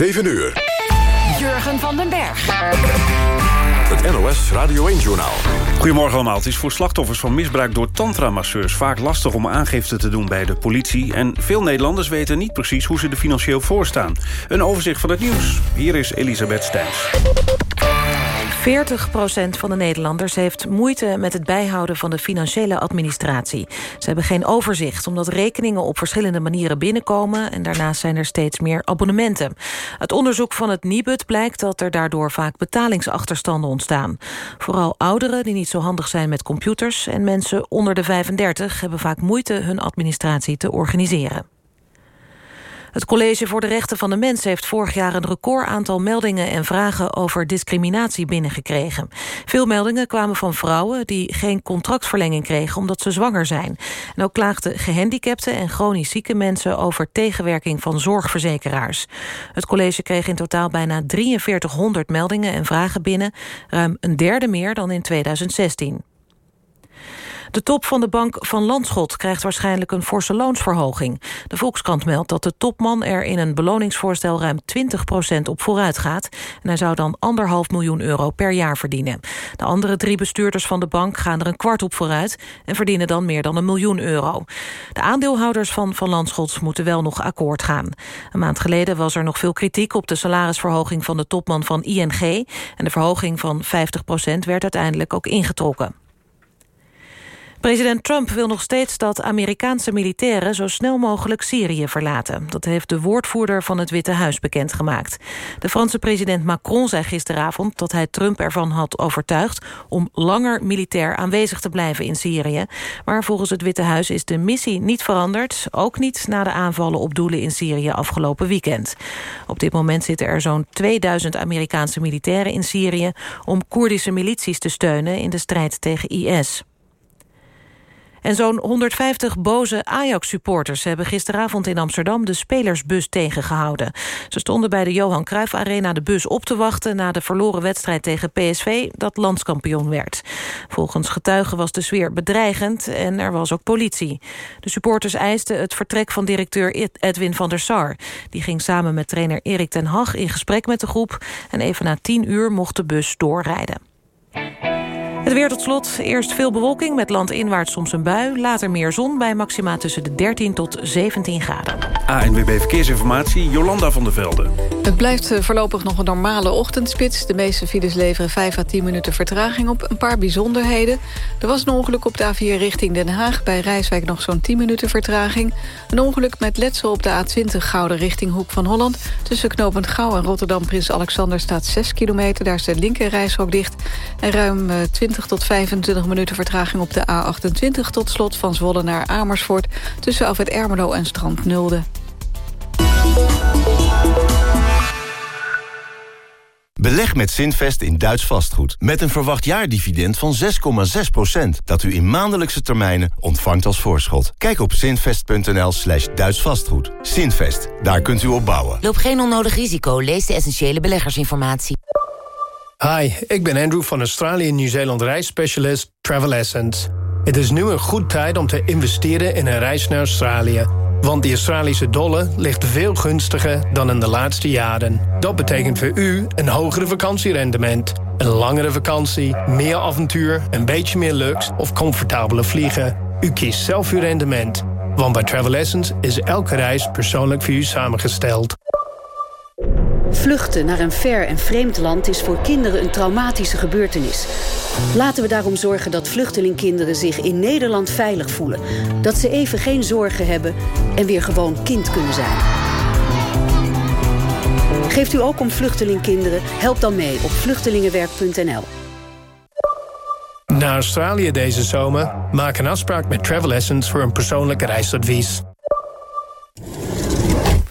7 uur. Jurgen van den Berg. Het NOS Radio 1-journaal. Goedemorgen allemaal. Het is voor slachtoffers van misbruik door tantramasseurs... vaak lastig om aangifte te doen bij de politie. En veel Nederlanders weten niet precies hoe ze er financieel voor staan. Een overzicht van het nieuws. Hier is Elisabeth Stijns. 40% van de Nederlanders heeft moeite met het bijhouden van de financiële administratie. Ze hebben geen overzicht, omdat rekeningen op verschillende manieren binnenkomen... en daarnaast zijn er steeds meer abonnementen. Het onderzoek van het Nibud blijkt dat er daardoor vaak betalingsachterstanden ontstaan. Vooral ouderen die niet zo handig zijn met computers... en mensen onder de 35 hebben vaak moeite hun administratie te organiseren. Het College voor de Rechten van de Mens heeft vorig jaar een record aantal meldingen en vragen over discriminatie binnengekregen. Veel meldingen kwamen van vrouwen die geen contractverlenging kregen omdat ze zwanger zijn. En ook klaagden gehandicapten en chronisch zieke mensen over tegenwerking van zorgverzekeraars. Het college kreeg in totaal bijna 4300 meldingen en vragen binnen, ruim een derde meer dan in 2016. De top van de bank van Landschot krijgt waarschijnlijk een forse loonsverhoging. De Volkskrant meldt dat de topman er in een beloningsvoorstel ruim 20% op vooruit gaat. En hij zou dan anderhalf miljoen euro per jaar verdienen. De andere drie bestuurders van de bank gaan er een kwart op vooruit... en verdienen dan meer dan een miljoen euro. De aandeelhouders van Van Landschots moeten wel nog akkoord gaan. Een maand geleden was er nog veel kritiek op de salarisverhoging van de topman van ING. En de verhoging van 50% werd uiteindelijk ook ingetrokken. President Trump wil nog steeds dat Amerikaanse militairen... zo snel mogelijk Syrië verlaten. Dat heeft de woordvoerder van het Witte Huis bekendgemaakt. De Franse president Macron zei gisteravond... dat hij Trump ervan had overtuigd... om langer militair aanwezig te blijven in Syrië. Maar volgens het Witte Huis is de missie niet veranderd. Ook niet na de aanvallen op doelen in Syrië afgelopen weekend. Op dit moment zitten er zo'n 2000 Amerikaanse militairen in Syrië... om Koerdische milities te steunen in de strijd tegen IS. En zo'n 150 boze Ajax-supporters hebben gisteravond in Amsterdam de spelersbus tegengehouden. Ze stonden bij de Johan Cruijff Arena de bus op te wachten na de verloren wedstrijd tegen PSV dat landskampioen werd. Volgens getuigen was de sfeer bedreigend en er was ook politie. De supporters eisten het vertrek van directeur Edwin van der Sar. Die ging samen met trainer Erik ten Hag in gesprek met de groep en even na 10 uur mocht de bus doorrijden. Het weer tot slot. Eerst veel bewolking met landinwaarts soms een bui. Later meer zon bij maxima tussen de 13 tot 17 graden. ANWB Verkeersinformatie, Jolanda van der Velde. Het blijft eh, voorlopig nog een normale ochtendspits. De meeste files leveren 5 à 10 minuten vertraging op. Een paar bijzonderheden. Er was een ongeluk op de A4 richting Den Haag. Bij Rijswijk nog zo'n 10 minuten vertraging. Een ongeluk met letsel op de A20 Gouden richting Hoek van Holland. Tussen knooppunt Gouw en Rotterdam Prins Alexander staat 6 kilometer. Daar is de linker reishok dicht. En ruim 20 eh, tot 25 minuten vertraging op de A28... tot slot van Zwolle naar Amersfoort... tussen Alfred Ermelo en Strand Nulde. Beleg met Zinvest in Duits vastgoed. Met een verwacht jaardividend van 6,6% dat u in maandelijkse termijnen ontvangt als voorschot. Kijk op zinvest.nl slash Duits vastgoed. Zinvest, daar kunt u op bouwen. Loop geen onnodig risico. Lees de essentiële beleggersinformatie. Hi, ik ben Andrew van Australië Nieuw-Zeeland reisspecialist Travel Essence. Het is nu een goed tijd om te investeren in een reis naar Australië. Want de Australische dollar ligt veel gunstiger dan in de laatste jaren. Dat betekent voor u een hogere vakantierendement. Een langere vakantie, meer avontuur, een beetje meer luxe of comfortabele vliegen. U kiest zelf uw rendement. Want bij Travel Essence is elke reis persoonlijk voor u samengesteld. Vluchten naar een ver en vreemd land is voor kinderen een traumatische gebeurtenis. Laten we daarom zorgen dat vluchtelingkinderen zich in Nederland veilig voelen. Dat ze even geen zorgen hebben en weer gewoon kind kunnen zijn. Geeft u ook om vluchtelingkinderen? Help dan mee op vluchtelingenwerk.nl. Naar Australië deze zomer? Maak een afspraak met Travel Essence voor een persoonlijk reisadvies.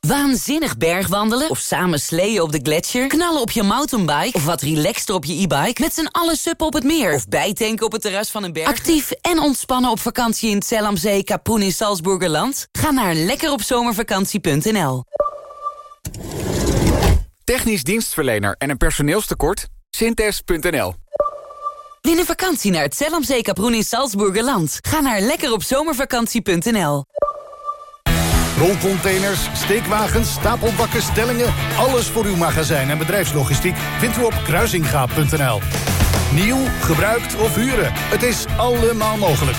Waanzinnig bergwandelen of samen sleeën op de gletsjer... knallen op je mountainbike of wat relaxter op je e-bike... met z'n allen suppen op het meer of bijtanken op het terras van een berg. Actief en ontspannen op vakantie in het Zellamzee, Kapoen in Salzburgerland? Ga naar lekkeropzomervakantie.nl Technisch dienstverlener en een personeelstekort? Synthes.nl Win een vakantie naar het Zellamzee, Kapoen in Salzburgerland. Ga naar lekkeropzomervakantie.nl Rolcontainers, steekwagens, stapelbakken, stellingen... alles voor uw magazijn en bedrijfslogistiek vindt u op kruisingaap.nl. Nieuw, gebruikt of huren, het is allemaal mogelijk.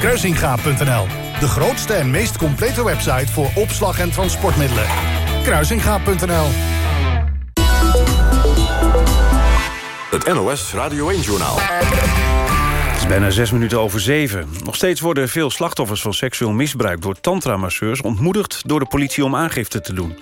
Kruisingaap.nl, de grootste en meest complete website... voor opslag en transportmiddelen. Kruisingaap.nl Het NOS Radio 1-journaal. Het bijna zes minuten over zeven. Nog steeds worden veel slachtoffers van seksueel misbruik... door tantra-masseurs ontmoedigd door de politie om aangifte te doen.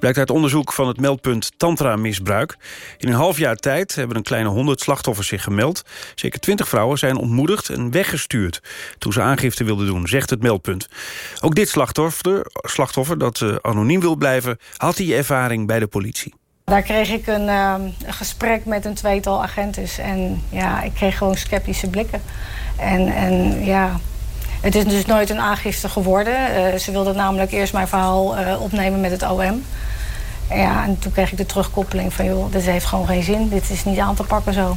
Blijkt uit onderzoek van het meldpunt Tantra-misbruik. In een half jaar tijd hebben een kleine honderd slachtoffers zich gemeld. Zeker twintig vrouwen zijn ontmoedigd en weggestuurd... toen ze aangifte wilden doen, zegt het meldpunt. Ook dit slachtoffer, slachtoffer dat uh, anoniem wil blijven... had die ervaring bij de politie. Daar kreeg ik een, uh, een, gesprek met een tweetal agenten. En ja, ik kreeg gewoon sceptische blikken. En, en ja, het is dus nooit een aangifte geworden. Uh, ze wilden namelijk eerst mijn verhaal uh, opnemen met het OM. Ja, en toen kreeg ik de terugkoppeling van... joh, dit heeft gewoon geen zin, dit is niet aan te pakken zo.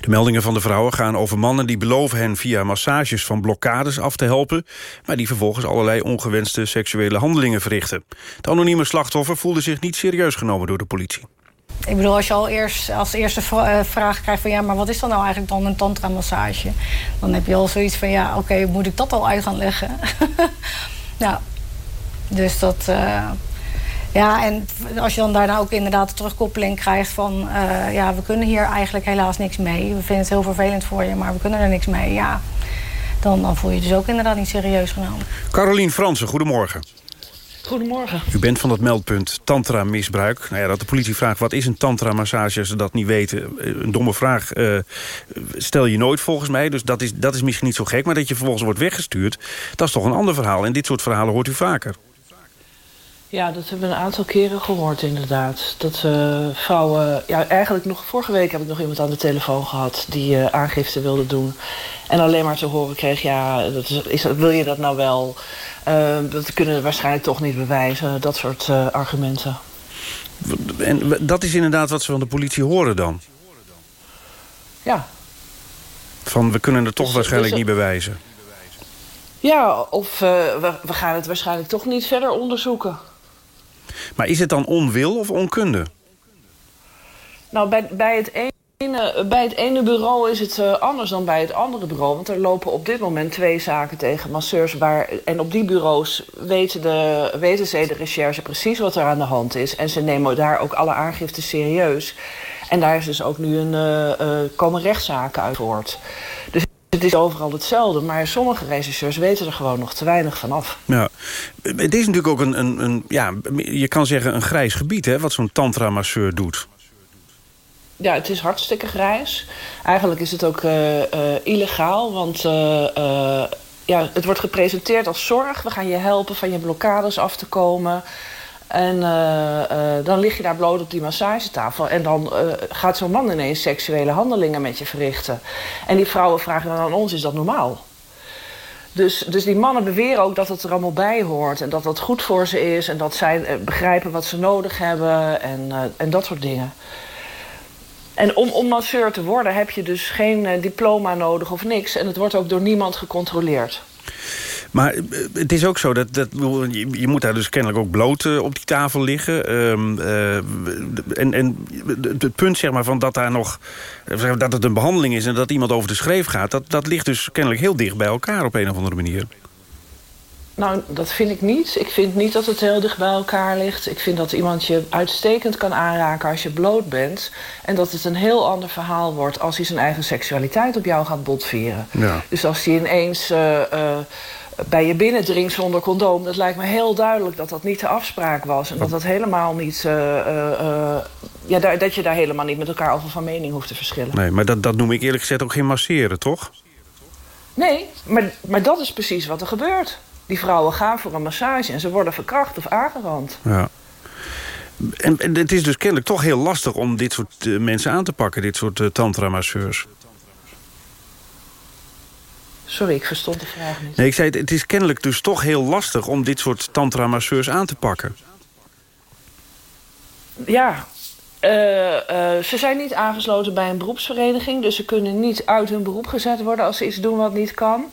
De meldingen van de vrouwen gaan over mannen die beloven hen... via massages van blokkades af te helpen... maar die vervolgens allerlei ongewenste seksuele handelingen verrichten. Het anonieme slachtoffer voelde zich niet serieus genomen door de politie. Ik bedoel, als je al eerst als eerste vraag krijgt van... ja, maar wat is dan nou eigenlijk dan een tantra-massage? Dan heb je al zoiets van, ja, oké, okay, moet ik dat al uit gaan leggen? nou, dus dat... Uh, ja, en als je dan daarna ook inderdaad de terugkoppeling krijgt van... Uh, ja, we kunnen hier eigenlijk helaas niks mee. We vinden het heel vervelend voor je, maar we kunnen er niks mee. Ja, dan, dan voel je je dus ook inderdaad niet serieus genomen. Carolien Fransen, goedemorgen. Goedemorgen. U bent van het meldpunt tantra-misbruik. Nou ja, dat de politie vraagt wat is een tantra-massage als ze dat niet weten. Een domme vraag uh, stel je nooit volgens mij. Dus dat is, dat is misschien niet zo gek. Maar dat je vervolgens wordt weggestuurd, dat is toch een ander verhaal. En dit soort verhalen hoort u vaker. Ja, dat hebben we een aantal keren gehoord inderdaad. Dat uh, vrouwen... Ja, eigenlijk nog vorige week heb ik nog iemand aan de telefoon gehad... die uh, aangifte wilde doen. En alleen maar te horen kreeg... ja, dat is, is, wil je dat nou wel? Uh, dat kunnen we waarschijnlijk toch niet bewijzen. Dat soort argumenten. En dat is inderdaad wat ze van de politie horen dan? Ja. Van, we kunnen het toch dus, waarschijnlijk dus, niet bewijzen? Ja, of we, we gaan het waarschijnlijk toch niet verder onderzoeken. Maar is het dan onwil of onkunde? Nou, bij, bij, het, ene, bij het ene bureau is het uh, anders dan bij het andere bureau. Want er lopen op dit moment twee zaken tegen masseurs. Waar, en op die bureaus weten, de, weten de recherche precies wat er aan de hand is. En ze nemen daar ook alle aangiften serieus. En daar is dus ook nu een, uh, komen rechtszaken uit voort. Dus het is overal hetzelfde, maar sommige regisseurs weten er gewoon nog te weinig van af. Ja, het is natuurlijk ook een, een, een ja, je kan zeggen een grijs gebied, hè, wat zo'n tantra-masseur doet. Ja, het is hartstikke grijs. Eigenlijk is het ook uh, uh, illegaal, want uh, ja, het wordt gepresenteerd als zorg. We gaan je helpen van je blokkades af te komen. En uh, uh, dan lig je daar bloot op die massagetafel. En dan uh, gaat zo'n man ineens seksuele handelingen met je verrichten. En die vrouwen vragen dan aan ons, is dat normaal? Dus, dus die mannen beweren ook dat het er allemaal bij hoort. En dat dat goed voor ze is. En dat zij begrijpen wat ze nodig hebben. En, en dat soort dingen. En om, om masseur te worden heb je dus geen diploma nodig of niks. En het wordt ook door niemand gecontroleerd. Maar eh, het is ook zo, dat, dat, je moet daar dus kennelijk ook bloot uh, op die tafel liggen. Um, uh, en, en het punt zeg maar, van dat, daar nog, dat het een behandeling is... en dat iemand over de schreef gaat... Dat, dat ligt dus kennelijk heel dicht bij elkaar op een of andere manier. Nou, dat vind ik niet. Ik vind niet dat het heel dicht bij elkaar ligt. Ik vind dat iemand je uitstekend kan aanraken als je bloot bent. En dat het een heel ander verhaal wordt... als hij zijn eigen seksualiteit op jou gaat botvieren. Ja. Dus als hij ineens... Uh, bij je binnendringt zonder condoom... dat lijkt me heel duidelijk dat dat niet de afspraak was. En dat dat helemaal niet... Uh, uh, ja, daar, dat je daar helemaal niet met elkaar over van mening hoeft te verschillen. Nee, maar dat, dat noem ik eerlijk gezegd ook geen masseren, toch? Nee, maar, maar dat is precies wat er gebeurt. Die vrouwen gaan voor een massage en ze worden verkracht of aangerand. Ja. En, en het is dus kennelijk toch heel lastig om dit soort eh, mensen aan te pakken, dit soort tantra-masseurs. Sorry, ik verstond de vraag niet. Nee, ik zei, het, het is kennelijk dus toch heel lastig om dit soort tantra-masseurs aan te pakken. Ja, uh, uh, ze zijn niet aangesloten bij een beroepsvereniging... dus ze kunnen niet uit hun beroep gezet worden als ze iets doen wat niet kan.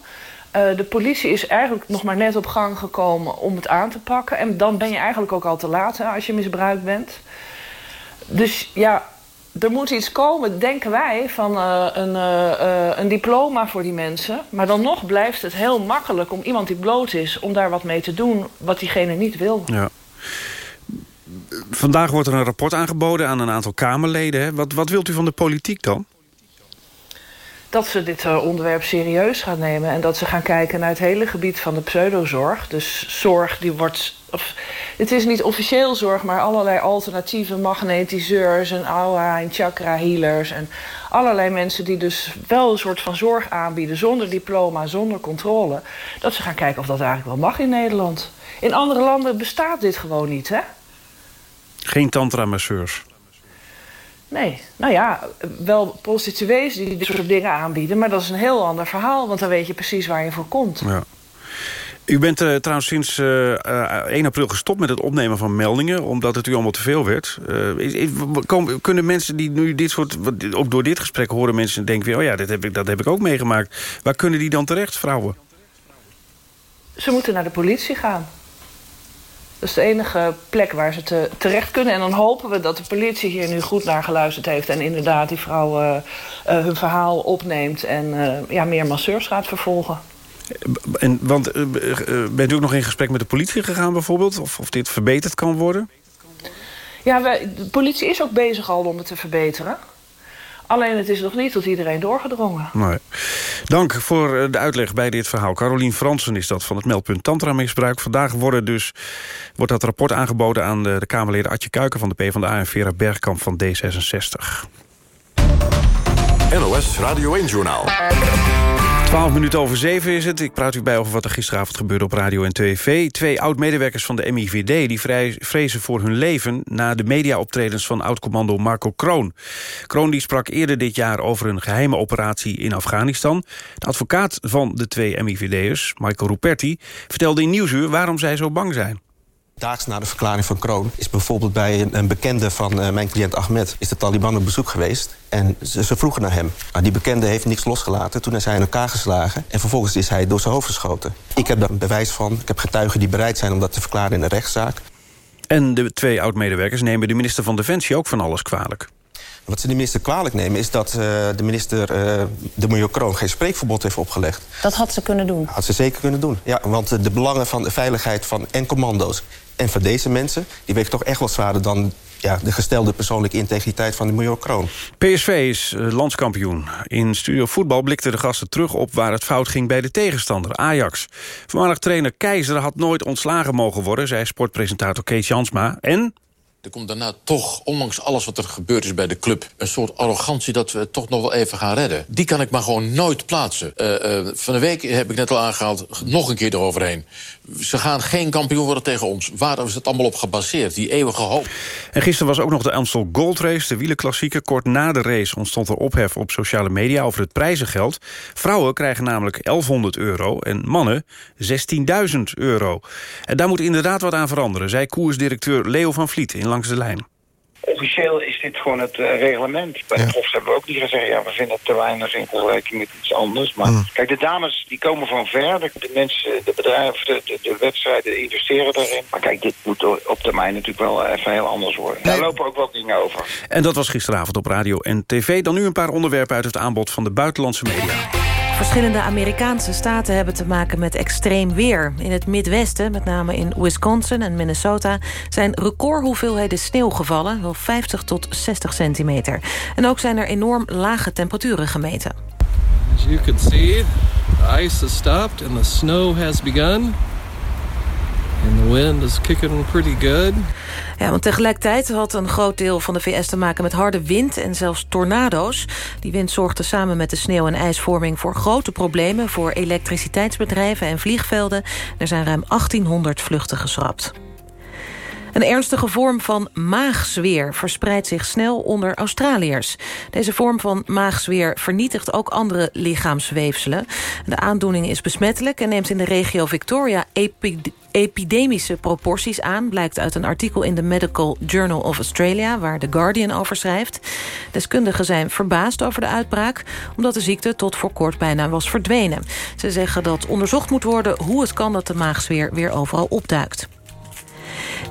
Uh, de politie is eigenlijk nog maar net op gang gekomen om het aan te pakken. En dan ben je eigenlijk ook al te laat hè, als je misbruikt bent. Dus ja, er moet iets komen, denken wij, van een, een diploma voor die mensen. Maar dan nog blijft het heel makkelijk om iemand die bloot is... om daar wat mee te doen wat diegene niet wil. Ja. Vandaag wordt er een rapport aangeboden aan een aantal Kamerleden. Wat, wat wilt u van de politiek dan? Dat ze dit uh, onderwerp serieus gaan nemen... en dat ze gaan kijken naar het hele gebied van de pseudozorg. Dus zorg die wordt... Of, het is niet officieel zorg, maar allerlei alternatieve magnetiseurs... en aura en chakra healers... en allerlei mensen die dus wel een soort van zorg aanbieden... zonder diploma, zonder controle. Dat ze gaan kijken of dat eigenlijk wel mag in Nederland. In andere landen bestaat dit gewoon niet, hè? Geen tantra-masseurs? Nee, nou ja, wel prostituees die dit soort dingen aanbieden... maar dat is een heel ander verhaal, want dan weet je precies waar je voor komt. Ja. U bent uh, trouwens sinds uh, uh, 1 april gestopt met het opnemen van meldingen... omdat het u allemaal te veel werd. Kom, kunnen mensen die nu dit soort... ook door dit gesprek horen mensen denken... Weer, oh ja, dit heb ik, dat heb ik ook meegemaakt. Waar kunnen die dan terecht, vrouwen? Ze moeten naar de politie gaan. Dat is de enige plek waar ze te, terecht kunnen. En dan hopen we dat de politie hier nu goed naar geluisterd heeft... en inderdaad die vrouw uh, uh, hun verhaal opneemt... en uh, ja, meer masseurs gaat vervolgen. En, want bent u ook nog in gesprek met de politie gegaan bijvoorbeeld? Of, of dit verbeterd kan worden? Ja, wij, de politie is ook bezig al om het te verbeteren. Alleen het is nog niet tot iedereen doorgedrongen. Nee. Dank voor de uitleg bij dit verhaal. Carolien Fransen is dat van het meldpunt Tantra-misbruik. Vandaag worden dus, wordt dat rapport aangeboden aan de, de Kamerleden Adje Kuiken van de PvdA... en Vera Bergkamp van D66. NOS Radio 1-journaal. 12 minuten over 7 is het. Ik praat u bij over wat er gisteravond gebeurde op radio en tv. Twee oud-medewerkers van de MIVD die vrezen voor hun leven... na de mediaoptredens van oud-commando Marco Kroon. Kroon die sprak eerder dit jaar over een geheime operatie in Afghanistan. De advocaat van de twee MIVD'ers, Michael Ruperti... vertelde in Nieuwsuur waarom zij zo bang zijn. Daags na de verklaring van Kroon is bijvoorbeeld bij een, een bekende van uh, mijn cliënt Ahmed... is de Taliban op bezoek geweest en ze, ze vroegen naar hem. Maar die bekende heeft niks losgelaten, toen is hij in elkaar geslagen... en vervolgens is hij door zijn hoofd geschoten. Ik heb daar een bewijs van, ik heb getuigen die bereid zijn om dat te verklaren in een rechtszaak. En de twee oud-medewerkers nemen de minister van Defensie ook van alles kwalijk. Wat ze de minister kwalijk nemen is dat uh, de minister uh, de Milieu Kroon geen spreekverbod heeft opgelegd. Dat had ze kunnen doen? Had ze zeker kunnen doen, ja. Want de belangen van de veiligheid van en commando's en van deze mensen... die wegen toch echt wel zwaarder dan ja, de gestelde persoonlijke integriteit van de Milieu Kroon. PSV is landskampioen. In Studio Voetbal blikten de gasten terug op waar het fout ging bij de tegenstander, Ajax. Voormalig trainer Keizer had nooit ontslagen mogen worden... zei sportpresentator Kees Jansma. En er komt daarna toch, ondanks alles wat er gebeurd is bij de club... een soort arrogantie dat we het toch nog wel even gaan redden. Die kan ik maar gewoon nooit plaatsen. Uh, uh, van de week heb ik net al aangehaald, nog een keer eroverheen. Ze gaan geen kampioen worden tegen ons. Waar is het allemaal op gebaseerd, die eeuwige hoop? En gisteren was ook nog de Amstel Gold Race, de wielenklassieker. Kort na de race ontstond er ophef op sociale media over het prijzengeld. Vrouwen krijgen namelijk 1100 euro en mannen 16.000 euro. En daar moet inderdaad wat aan veranderen, zei koersdirecteur Leo van Vliet in Langs de Lijn. Officieel is dit gewoon het uh, reglement. Bij de profs hebben we ook niet gezegd... ja, we vinden het te weinig in vergelijking met iets anders. Maar mm. kijk, de dames die komen van ver. De mensen, de bedrijven, de, de, de, wedstrijden investeren daarin. Maar kijk, dit moet op termijn natuurlijk wel even heel anders worden. Nee. Daar lopen ook wat dingen over. En dat was gisteravond op radio en tv. Dan nu een paar onderwerpen uit het aanbod van de buitenlandse media. Verschillende Amerikaanse staten hebben te maken met extreem weer. In het Midwesten, met name in Wisconsin en Minnesota... zijn recordhoeveelheden sneeuw gevallen, wel 50 tot 60 centimeter. En ook zijn er enorm lage temperaturen gemeten. As you can see, ice has stopped and the snow has begun. And wind is kicking pretty. Ja, want tegelijkertijd had een groot deel van de VS te maken met harde wind en zelfs tornado's. Die wind zorgde samen met de sneeuw- en ijsvorming voor grote problemen voor elektriciteitsbedrijven en vliegvelden. Er zijn ruim 1800 vluchten geschrapt. Een ernstige vorm van maagzweer verspreidt zich snel onder Australiërs. Deze vorm van maagzweer vernietigt ook andere lichaamsweefselen. De aandoening is besmettelijk en neemt in de regio Victoria epidemische proporties aan... blijkt uit een artikel in de Medical Journal of Australia... waar The Guardian over schrijft. Deskundigen zijn verbaasd over de uitbraak... omdat de ziekte tot voor kort bijna was verdwenen. Ze zeggen dat onderzocht moet worden hoe het kan dat de maagzweer weer overal opduikt.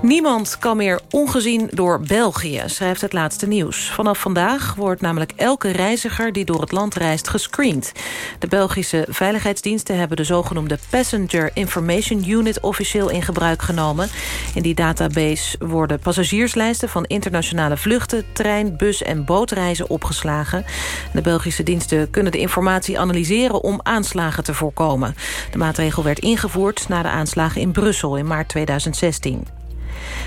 Niemand kan meer ongezien door België, schrijft het laatste nieuws. Vanaf vandaag wordt namelijk elke reiziger die door het land reist gescreend. De Belgische veiligheidsdiensten hebben de zogenoemde Passenger Information Unit officieel in gebruik genomen. In die database worden passagierslijsten van internationale vluchten, trein, bus en bootreizen opgeslagen. De Belgische diensten kunnen de informatie analyseren om aanslagen te voorkomen. De maatregel werd ingevoerd na de aanslagen in Brussel in maart 2016.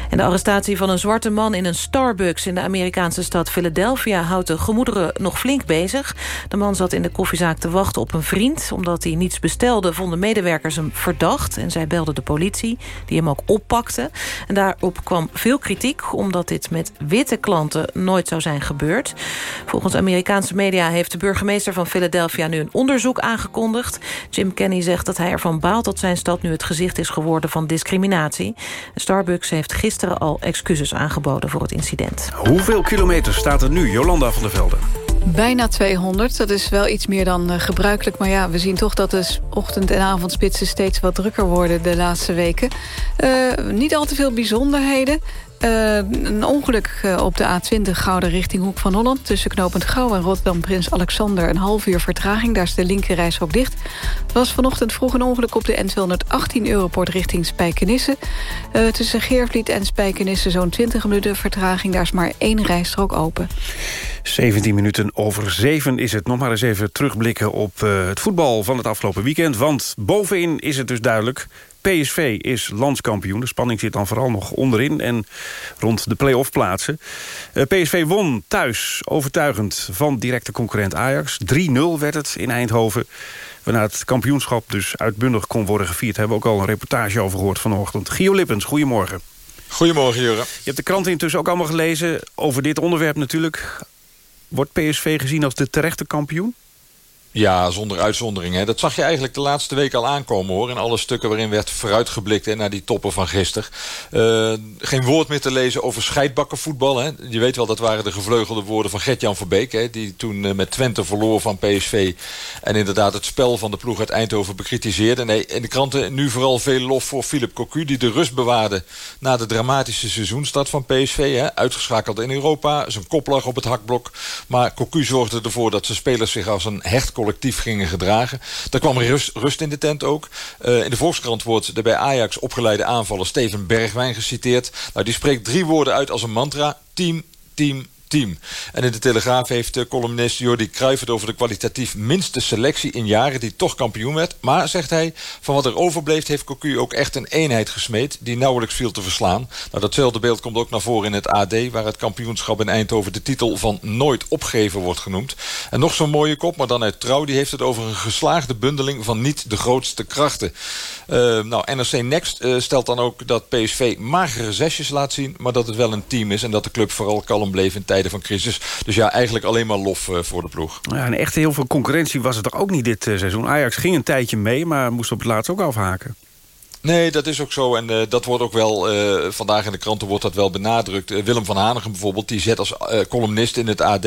En de arrestatie van een zwarte man in een Starbucks... in de Amerikaanse stad Philadelphia houdt de gemoederen nog flink bezig. De man zat in de koffiezaak te wachten op een vriend. Omdat hij niets bestelde, vonden medewerkers hem verdacht. En zij belden de politie, die hem ook oppakte. En daarop kwam veel kritiek... omdat dit met witte klanten nooit zou zijn gebeurd. Volgens Amerikaanse media heeft de burgemeester van Philadelphia... nu een onderzoek aangekondigd. Jim Kenny zegt dat hij ervan baalt dat zijn stad nu het gezicht is geworden van discriminatie. Starbucks heeft gisteren al excuses aangeboden voor het incident. Hoeveel kilometer staat er nu, Jolanda van der Velde? Bijna 200, dat is wel iets meer dan uh, gebruikelijk. Maar ja, we zien toch dat de ochtend- en avondspitsen steeds wat drukker worden de laatste weken. Uh, niet al te veel bijzonderheden. Uh, een ongeluk uh, op de A20 Gouden richting Hoek van Holland... tussen knooppunt Gouw en Rotterdam Prins Alexander... een half uur vertraging, daar is de linkerrijstrook dicht. Er was vanochtend vroeg een ongeluk op de N218 Europort richting Spijkenisse. Uh, tussen Geervliet en Spijkenisse zo'n 20 minuten vertraging... daar is maar één rijstrook open. 17 minuten over 7 is het. Nog maar eens even terugblikken op het voetbal van het afgelopen weekend. Want bovenin is het dus duidelijk... PSV is landskampioen. De spanning zit dan vooral nog onderin en rond de play-off plaatsen. Uh, PSV won thuis overtuigend van directe concurrent Ajax. 3-0 werd het in Eindhoven. Waarna het kampioenschap dus uitbundig kon worden gevierd. Hebben we ook al een reportage over gehoord vanochtend. Gio Lippens, goedemorgen. Goedemorgen, Jure. Je hebt de kranten intussen ook allemaal gelezen over dit onderwerp natuurlijk. Wordt PSV gezien als de terechte kampioen? Ja, zonder uitzondering. Hè. Dat zag je eigenlijk de laatste week al aankomen hoor. In alle stukken waarin werd vooruitgeblikt naar die toppen van gisteren. Uh, geen woord meer te lezen over scheidbakkenvoetbal. Je weet wel, dat waren de gevleugelde woorden van Gert-Jan Verbeek. Hè, die toen uh, met Twente verloor van PSV. En inderdaad het spel van de ploeg uit Eindhoven bekritiseerde. Nee, in de kranten nu vooral veel lof voor Philip Cocu. Die de rust bewaarde na de dramatische seizoenstart van PSV. Hè. Uitgeschakeld in Europa. Zijn kop lag op het hakblok. Maar Cocu zorgde ervoor dat zijn spelers zich als een hecht collectief gingen gedragen. Daar kwam rust, rust in de tent ook. Uh, in de Volkskrant wordt de bij Ajax opgeleide aanvaller Steven Bergwijn geciteerd. Nou, die spreekt drie woorden uit als een mantra. Team, team, En in de Telegraaf heeft columnist Jordi Cruijff het over de kwalitatief minste selectie in jaren die toch kampioen werd. Maar, zegt hij, van wat er overbleef heeft Cocu ook echt een eenheid gesmeed die nauwelijks viel te verslaan. Nou, datzelfde beeld komt ook naar voren in het AD, waar het kampioenschap in Eindhoven de titel van nooit opgeven wordt genoemd. En nog zo'n mooie kop, maar dan uit Trouw, die heeft het over een geslaagde bundeling van niet de grootste krachten. Uh, nou, NRC Next uh, stelt dan ook dat PSV magere zesjes laat zien, maar dat het wel een team is en dat de club vooral kalm bleef in tijden van crisis. Dus ja, eigenlijk alleen maar lof uh, voor de ploeg. Ja, en echt heel veel concurrentie was het toch ook niet dit uh, seizoen. Ajax ging een tijdje mee, maar moest op het laatst ook afhaken. Nee, dat is ook zo. En uh, dat wordt ook wel, uh, vandaag in de kranten wordt dat wel benadrukt. Uh, Willem van Hanegem bijvoorbeeld, die zet als columnist in het AD...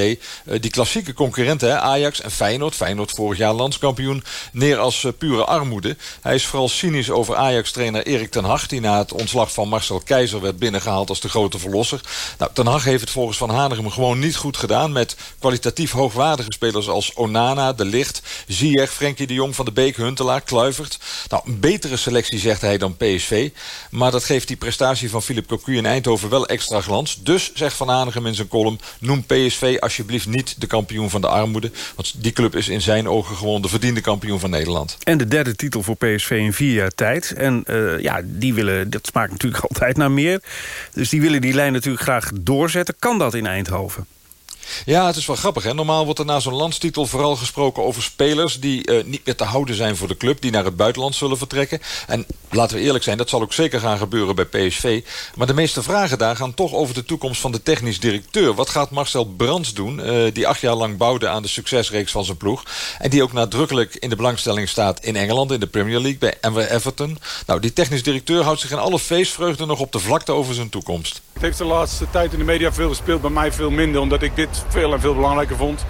die klassieke concurrenten, hè, Ajax en Feyenoord... Feyenoord vorig jaar landskampioen, neer als pure armoede. Hij is vooral cynisch over Ajax-trainer Erik ten Hag... die na het ontslag van Marcel Keizer werd binnengehaald als de grote verlosser. Nou, ten Hag heeft het volgens Van Hanegem gewoon niet goed gedaan... met kwalitatief hoogwaardige spelers als Onana, De Licht... Ziyech, Frenkie de Jong van de Beek, Huntelaar, Kluivert. Nou, een betere selectie, zegt hij hij dan PSV. Maar dat geeft die prestatie van Philip Cocu in Eindhoven wel extra glans. Dus, zegt Van Hanegem in zijn column... noem PSV alsjeblieft niet de kampioen van de armoede. Want die club is in zijn ogen gewoon de verdiende kampioen van Nederland. En de derde titel voor PSV in vier jaar tijd. En uh, ja, die willen, dat smaakt natuurlijk altijd naar meer. Dus die willen die lijn natuurlijk graag doorzetten. Kan dat in Eindhoven? Ja, het is wel grappig. Hè? Normaal wordt er na zo'n landstitel vooral gesproken over spelers... die uh, niet meer te houden zijn voor de club, die naar het buitenland zullen vertrekken. En laten we eerlijk zijn, dat zal ook zeker gaan gebeuren bij PSV. Maar de meeste vragen daar gaan toch over de toekomst van de technisch directeur. Wat gaat Marcel Brands doen, uh, die acht jaar lang bouwde aan de succesreeks van zijn ploeg... en die ook nadrukkelijk in de belangstelling staat in Engeland, in de Premier League... bij Everton. Nou, die technisch directeur houdt zich in alle feestvreugde nog op de vlakte over zijn toekomst. Het heeft de laatste tijd in de media veel gespeeld, bij mij veel minder... omdat ik dit veel en veel belangrijker vond.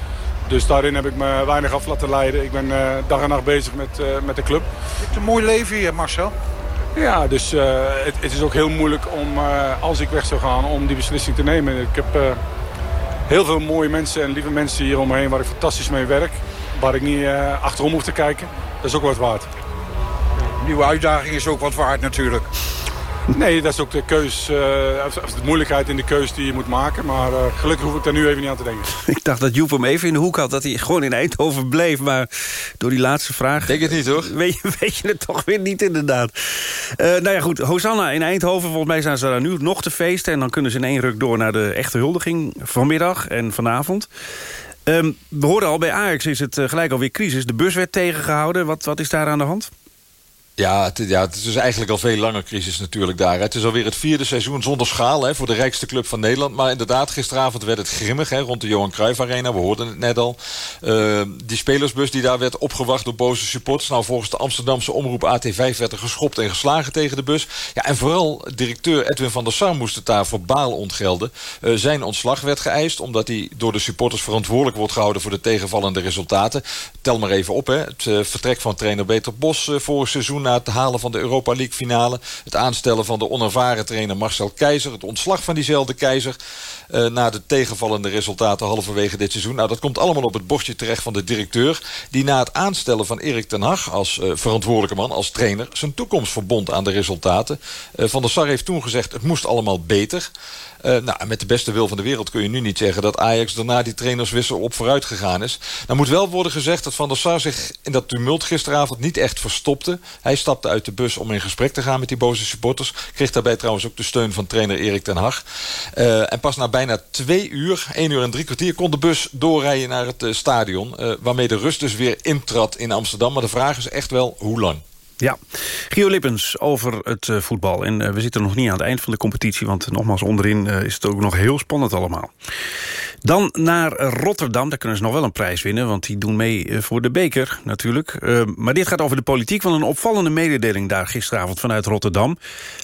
Dus daarin heb ik me weinig af laten leiden. Ik ben uh, dag en nacht bezig met, uh, met de club. Het is een mooi leven hier, Marcel. Ja, dus uh, het, het, is ook heel moeilijk om, als ik weg zou gaan, om die beslissing te nemen. Ik heb heel veel mooie mensen en lieve mensen hier om me heen waar ik fantastisch mee werk. Waar ik niet achterom hoef te kijken. Dat is ook wat waard. Nieuwe uitdaging is ook wat waard natuurlijk. Nee, dat is ook de keus, uh, de moeilijkheid in de keus die je moet maken. Maar uh, gelukkig hoef ik daar nu even niet aan te denken. Ik dacht dat Joep hem even in de hoek had, dat hij gewoon in Eindhoven bleef. Maar door die laatste vraag... Denk het niet, hoor. Weet je, weet je het toch weer niet, inderdaad. Uh, nou ja, goed. Hosanna in Eindhoven. Volgens mij zijn ze daar nu nog te feesten. En dan kunnen ze in één ruk door naar de echte huldiging vanmiddag en vanavond. Um, we hoorden al, bij Ajax is het gelijk alweer crisis. De bus werd tegengehouden. Wat, wat is daar aan de hand? Ja het, ja, het is eigenlijk al veel langer crisis natuurlijk daar. Het is alweer het vierde seizoen zonder schaal hè, voor de rijkste club van Nederland. Maar inderdaad, gisteravond werd het grimmig hè, rond de Johan Cruijff Arena. We hoorden het net al. Uh, die spelersbus die daar werd opgewacht door boze supporters. Nou, volgens de Amsterdamse omroep AT5 werd er geschopt en geslagen tegen de bus. Ja, en vooral directeur Edwin van der Sar moest het daar voor baal ontgelden. Uh, zijn ontslag werd geëist omdat hij door de supporters verantwoordelijk wordt gehouden voor de tegenvallende resultaten. Tel maar even op, hè. Het uh, vertrek van trainer Beter Bos vorig seizoen na het halen van de Europa League finale. Het aanstellen van de onervaren trainer Marcel Keizer. Het ontslag van diezelfde Keizer. Uh, na de tegenvallende resultaten halverwege dit seizoen. Nou, dat komt allemaal op het bordje terecht van de directeur. Die na het aanstellen van Erik ten Hag als uh, verantwoordelijke man, als trainer... zijn toekomst verbond aan de resultaten. Uh, van der Sar heeft toen gezegd, het moest allemaal beter. Uh, nou, met de beste wil van de wereld kun je nu niet zeggen... dat Ajax daarna die trainerswissel op vooruit gegaan is. Nou moet wel worden gezegd dat Van der Sar zich in dat tumult gisteravond... niet echt verstopte. Hij stapte uit de bus om in gesprek te gaan met die boze supporters. Kreeg daarbij trouwens ook de steun van trainer Erik ten Hag. Uh, en pas na bijna twee uur, één uur en drie kwartier... kon de bus doorrijden naar het uh, stadion. waarmee de rust dus weer intrad in Amsterdam. Maar de vraag is echt wel hoe lang. Ja, Gio Lippens over het uh, voetbal. En uh, we zitten nog niet aan het eind van de competitie... want nogmaals, onderin uh, is het ook nog heel spannend allemaal. Dan naar Rotterdam, daar kunnen ze nog wel een prijs winnen... want die doen mee voor de beker natuurlijk. maar dit gaat over de politiek van een opvallende mededeling... daar gisteravond vanuit Rotterdam.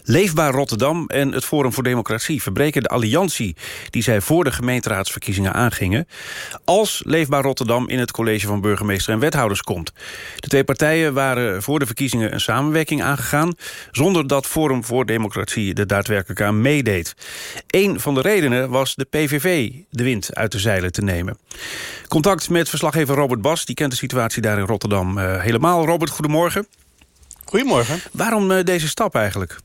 Leefbaar Rotterdam en het Forum voor Democratie... verbreken de alliantie die zij voor de gemeenteraadsverkiezingen aangingen... als Leefbaar Rotterdam in het college van burgemeester en wethouders komt. De twee partijen waren voor de verkiezingen een samenwerking aangegaan... zonder dat Forum voor Democratie er daadwerkelijk aan meedeed. Een van de redenen was de PVV de wind uit de zeilen te nemen. Contact met verslaggever Robert Bas, die kent de situatie daar in Rotterdam uh, helemaal. Robert, goedemorgen. Goedemorgen. Waarom uh, deze stap eigenlijk?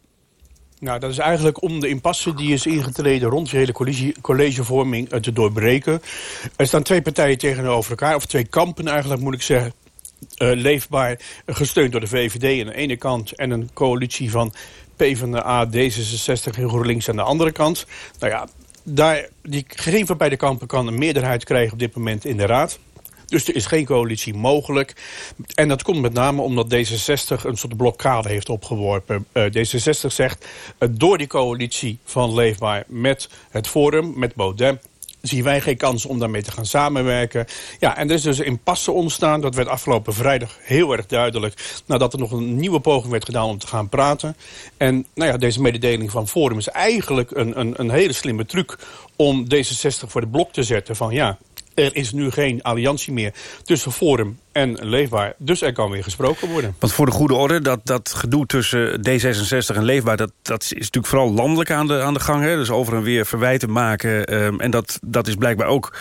Nou, dat is eigenlijk om de impasse die is ingetreden rond de hele college, collegevorming te doorbreken. Er staan twee partijen tegenover elkaar, of twee kampen eigenlijk moet ik zeggen. Uh, leefbaar, gesteund door de VVD aan de ene kant... en een coalitie van PvdA, D66 en GroenLinks aan de andere kant. Nou ja, die, geen van beide kampen kan een meerderheid krijgen op dit moment in de Raad. Dus er is geen coalitie mogelijk. En dat komt met name omdat D66 een soort blokkade heeft opgeworpen. Uh, D66 zegt, uh, door die coalitie van Leefbaar met het Forum, met Baudet zien wij geen kans om daarmee te gaan samenwerken. Ja, en er is dus een impasse ontstaan. Dat werd afgelopen vrijdag heel erg duidelijk. Nadat er nog een nieuwe poging werd gedaan om te gaan praten. En nou ja, deze mededeling van Forum is eigenlijk een, een, een hele slimme truc... om D66 voor de blok te zetten van ja, Er is nu geen alliantie meer tussen Forum en Leefbaar. Dus er kan weer gesproken worden. Want voor de goede orde, dat, dat gedoe tussen D66 en Leefbaar... dat, dat is natuurlijk vooral landelijk aan de, aan de gang. Hè? Dus over en weer verwijten maken. Ehm, en dat, dat is blijkbaar ook,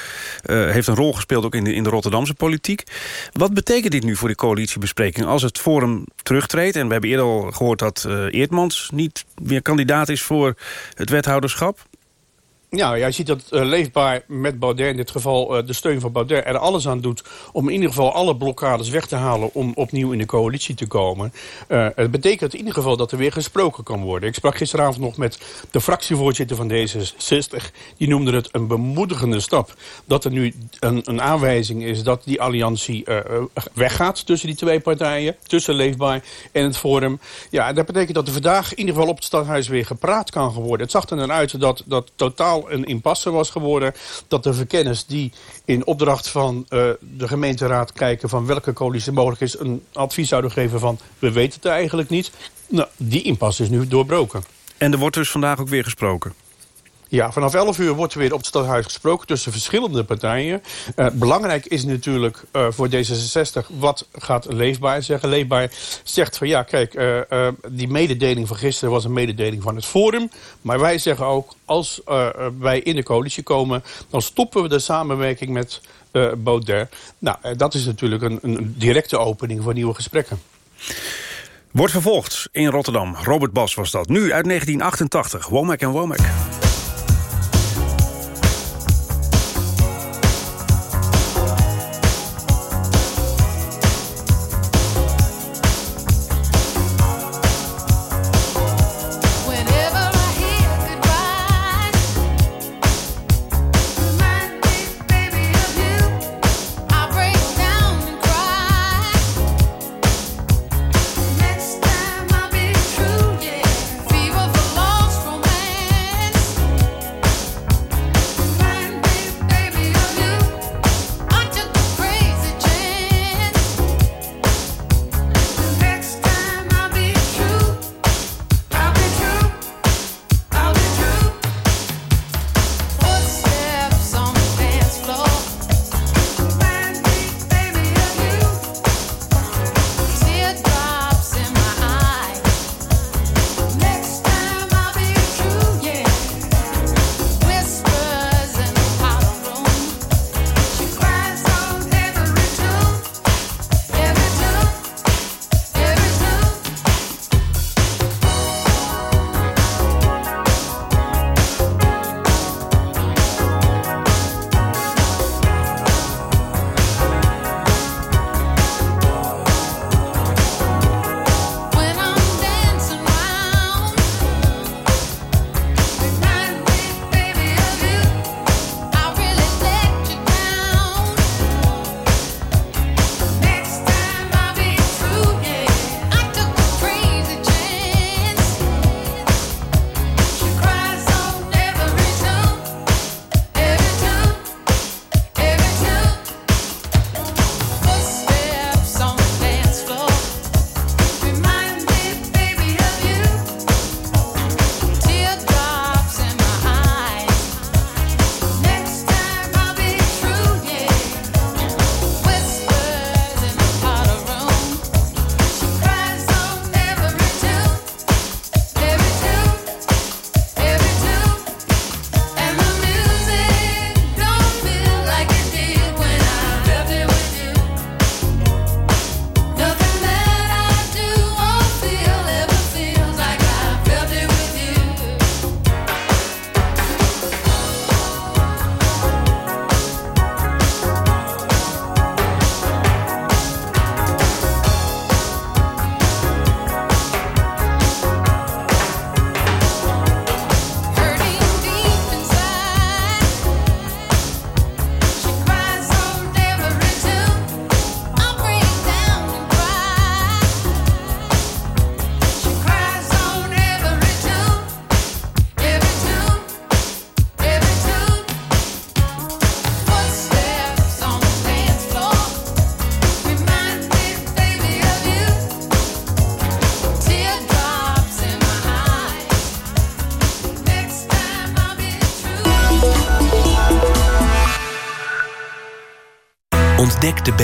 uh, heeft een rol gespeeld ook in de, in de Rotterdamse politiek. Wat betekent dit nu voor die coalitiebespreking? Als het Forum terugtreedt... en we hebben eerder al gehoord dat uh, Eertmans niet meer kandidaat is voor het wethouderschap... Ja, jij ziet dat uh, Leefbaar met Baudet, in dit geval uh, de steun van Baudet... er alles aan doet om in ieder geval alle blokkades weg te halen... om opnieuw in de coalitie te komen. Uh, het betekent in ieder geval dat er weer gesproken kan worden. Ik sprak gisteravond nog met de fractievoorzitter van D66. Die noemde het een bemoedigende stap. Dat er nu een, een aanwijzing is dat die alliantie weggaat... tussen die twee partijen, tussen Leefbaar en het Forum. Ja, dat betekent dat er vandaag in ieder geval op het stadhuis weer gepraat kan worden. Het zag er dan uit dat, dat totaal een impasse was geworden. Dat de verkenners die in opdracht van uh, de gemeenteraad kijken... van welke coalitie mogelijk is, een advies zouden geven van... we weten het eigenlijk niet. Nou, die impasse is nu doorbroken. En er wordt dus vandaag ook weer gesproken? Ja, vanaf 11 uur wordt er weer op het stadhuis gesproken tussen verschillende partijen. Uh, belangrijk is natuurlijk uh, voor D66 wat gaat Leefbaar zeggen. Leefbaar zegt van ja, kijk, uh, die mededeling van gisteren was een mededeling van het Forum. Maar wij zeggen ook, als wij in de coalitie komen, dan stoppen we de samenwerking met Baudet. Nou, dat is natuurlijk een, een directe opening voor nieuwe gesprekken. Wordt vervolgd in Rotterdam. Robert Bas was dat. Nu uit 1988. Womack en Womack.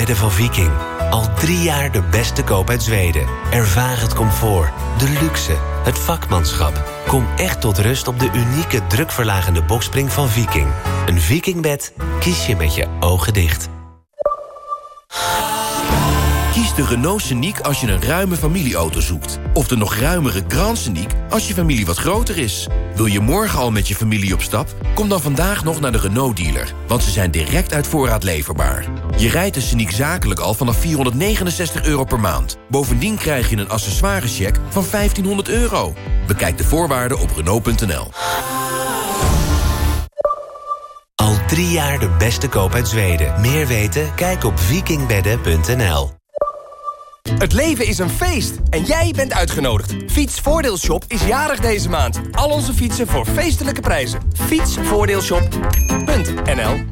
Bedden van Viking. Al drie jaar de beste koop uit Zweden. Ervaar het comfort, de luxe, het vakmanschap. Kom echt tot rust op de unieke drukverlagende bokspring van Viking. Een Vikingbed kies je met je ogen dicht. Kies de Renault Scenic als je een ruime familieauto zoekt. Of de nog ruimere Grand Scenic als je familie wat groter is. Wil je morgen al met je familie op stap? Kom dan vandaag nog naar de Renault-dealer. Want ze zijn direct uit voorraad leverbaar. Je rijdt de Scenic zakelijk al vanaf 469 euro per maand. Bovendien krijg je een accessoirescheck van 1500 euro. Bekijk de voorwaarden op Renault.nl. Al drie jaar de beste koop uit Zweden. Meer weten? Kijk op vikingbedden.nl. Het leven is een feest en jij bent uitgenodigd. Fietsvoordeelshop is jarig deze maand. Al onze fietsen voor feestelijke prijzen. Fietsvoordeelshop.nl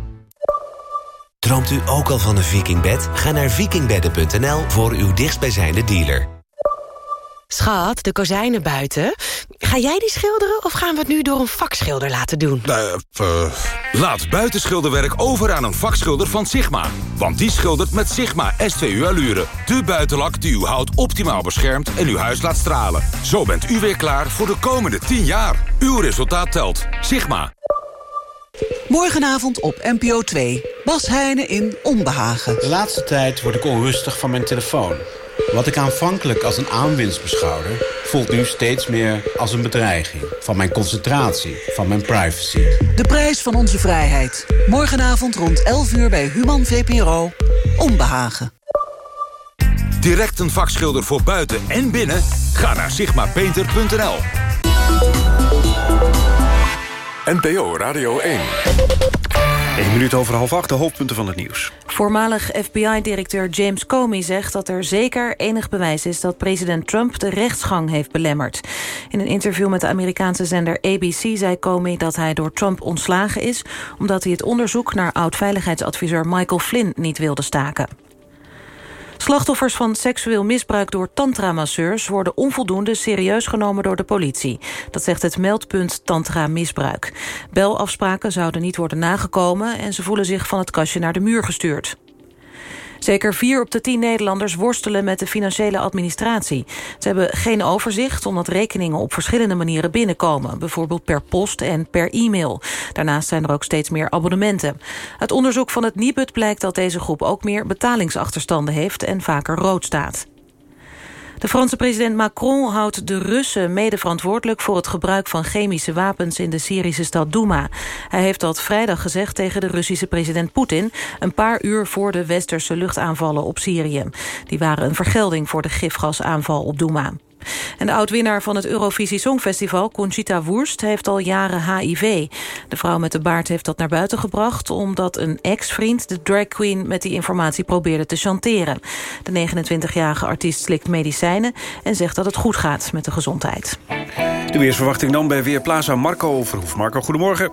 Droomt u ook al van een vikingbed? Ga naar vikingbedden.nl voor uw dichtstbijzijnde dealer. Schat, de kozijnen buiten. Ga jij die schilderen of gaan we het nu door een vakschilder laten doen? Uh, laat buitenschilderwerk over aan een vakschilder van Sigma. Want die schildert met Sigma S2U Allure. De buitenlak die uw hout optimaal beschermt en uw huis laat stralen. Zo bent u weer klaar voor de komende 10 jaar. Uw resultaat telt. Sigma. Morgenavond op NPO 2. Bas Heijnen in Onbehagen. De laatste tijd word ik onrustig van mijn telefoon. Wat ik aanvankelijk als een aanwinst beschouwde... voelt nu steeds meer als een bedreiging. Van mijn concentratie, van mijn privacy. De prijs van onze vrijheid. Morgenavond rond 11 uur bij Human VPRO. Onbehagen. Direct een vakschilder voor buiten en binnen? Ga naar sigmapainter.nl. NPO Radio 1. 1 minuut over half acht, de hoofdpunten van het nieuws. Voormalig FBI-directeur James Comey zegt dat er zeker enig bewijs is... dat president Trump de rechtsgang heeft belemmerd. In een interview met de Amerikaanse zender ABC zei Comey dat hij door Trump ontslagen is... omdat hij het onderzoek naar oud-veiligheidsadviseur Michael Flynn niet wilde staken. Slachtoffers van seksueel misbruik door tantramasseurs... worden onvoldoende serieus genomen door de politie. Dat zegt het meldpunt Tantra Misbruik. Belafspraken zouden niet worden nagekomen... en ze voelen zich van het kastje naar de muur gestuurd. Zeker vier op de tien Nederlanders worstelen met de financiële administratie. Ze hebben geen overzicht omdat rekeningen op verschillende manieren binnenkomen. Bijvoorbeeld per post en per e-mail. Daarnaast zijn er ook steeds meer abonnementen. Uit onderzoek van het Nibud blijkt dat deze groep ook meer betalingsachterstanden heeft en vaker rood staat. De Franse president Macron houdt de Russen mede verantwoordelijk... voor het gebruik van chemische wapens in de Syrische stad Douma. Hij heeft dat vrijdag gezegd tegen de Russische president Poetin... een paar uur voor de westerse luchtaanvallen op Syrië. Die waren een vergelding voor de gifgasaanval op Douma. En de oud-winnaar van het Eurovisie Songfestival, Conchita Wurst, heeft al jaren HIV. De vrouw met de baard heeft dat naar buiten gebracht... omdat een ex-vriend de drag queen met die informatie probeerde te chanteren. De 29-jarige artiest slikt medicijnen en zegt dat het goed gaat met de gezondheid. De weersverwachting dan bij Weerplaza Marco Verhoef. Marco, goedemorgen.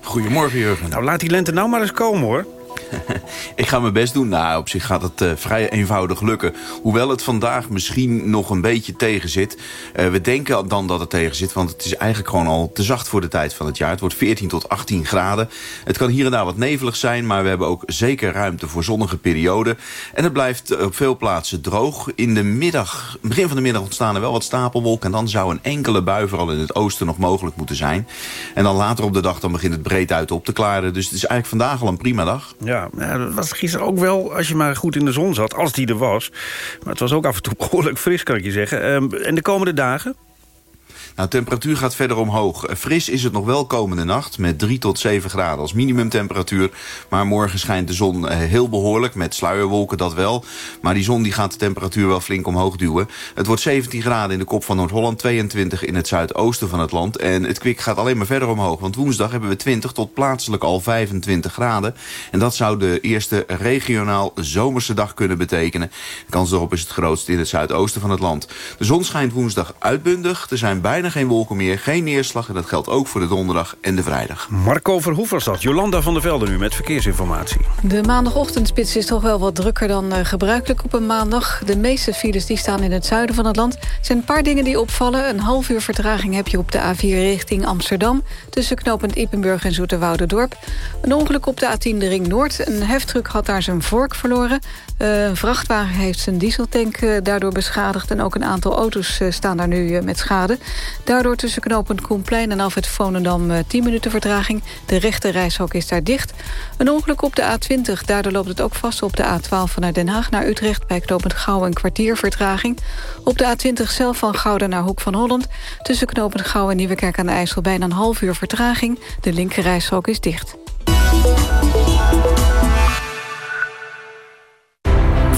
Goedemorgen, Jurgen. Nou, laat die lente nou maar eens komen, hoor. ik ga mijn best doen. Nou, op zich gaat het uh, vrij eenvoudig lukken. Hoewel het vandaag misschien nog een beetje tegen zit. Uh, we denken dan dat het tegen zit, want het is eigenlijk gewoon al te zacht voor de tijd van het jaar. Het wordt 14 tot 18 graden. Het kan hier en daar wat nevelig zijn, maar we hebben ook zeker ruimte voor zonnige perioden. En het blijft op veel plaatsen droog. In de middag, begin van de middag ontstaan er wel wat stapelwolken. En dan zou een enkele bui vooral in het oosten nog mogelijk moeten zijn. En dan later op de dag dan begint het breed uit op te klaren. Dus het is eigenlijk vandaag al een prima dag. Ja, dat was gisteren ook wel, als je maar goed in de zon zat, als die er was. Maar het was ook af en toe behoorlijk fris, kan ik je zeggen. Um, en de komende dagen? Nou, temperatuur gaat verder omhoog. Fris is het nog wel komende nacht met 3 tot 7 graden als minimumtemperatuur. Maar morgen schijnt de zon eh, heel behoorlijk met sluierwolken, dat wel. Maar die zon die gaat de temperatuur wel flink omhoog duwen. Het wordt 17 graden in de kop van Noord-Holland, 22 in het zuidoosten van het land. En het kwik gaat alleen maar verder omhoog. Want woensdag hebben we 20 tot plaatselijk al 25 graden. En dat zou de eerste regionaal zomerse dag kunnen betekenen. De kans daarop is het grootst in het zuidoosten van het land. De zon schijnt woensdag uitbundig. Er zijn bijna bijna geen wolken meer, geen neerslag... en dat geldt ook voor de donderdag en de vrijdag. Marco Verhoef was dat. Jolanda van der Velde nu met verkeersinformatie. De maandagochtendspits is toch wel wat drukker dan uh, gebruikelijk op een maandag. De meeste files die staan in het zuiden van het land. Er zijn een paar dingen die opvallen. Een half uur vertraging heb je op de A4 richting Amsterdam... tussen knooppunt Ippenburg en Zoeterwouderdorp. Een ongeluk op de A10 de Ring Noord. Een heftruck had daar zijn vork verloren. Uh, een vrachtwagen heeft zijn dieseltank uh, daardoor beschadigd... en ook een aantal auto's uh, staan daar nu met schade. Daardoor tussen knooppunt Koenplein en Alfred Volendam 10 minuten vertraging. De rechte reishok is daar dicht. Een ongeluk op de A20, daardoor loopt het ook vast op de A12 vanuit Den Haag naar Utrecht... bij knooppunt Gouwen een kwartier vertraging. Op de A20 zelf van Gouda naar Hoek van Holland... tussen knooppunt Gouwen en Nieuwekerk aan de IJssel bijna een half uur vertraging. De linker reishok is dicht.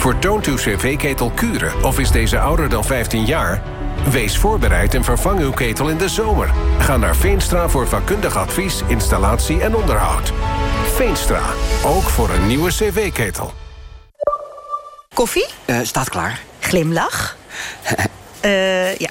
Vertoont uw cv-ketel kuren of is deze ouder dan 15 jaar? Wees voorbereid en vervang uw ketel in de zomer. Ga naar Veenstra voor vakkundig advies, installatie en onderhoud. Veenstra, ook voor een nieuwe cv-ketel. Koffie? Uh, staat klaar. Glimlach? uh, ja,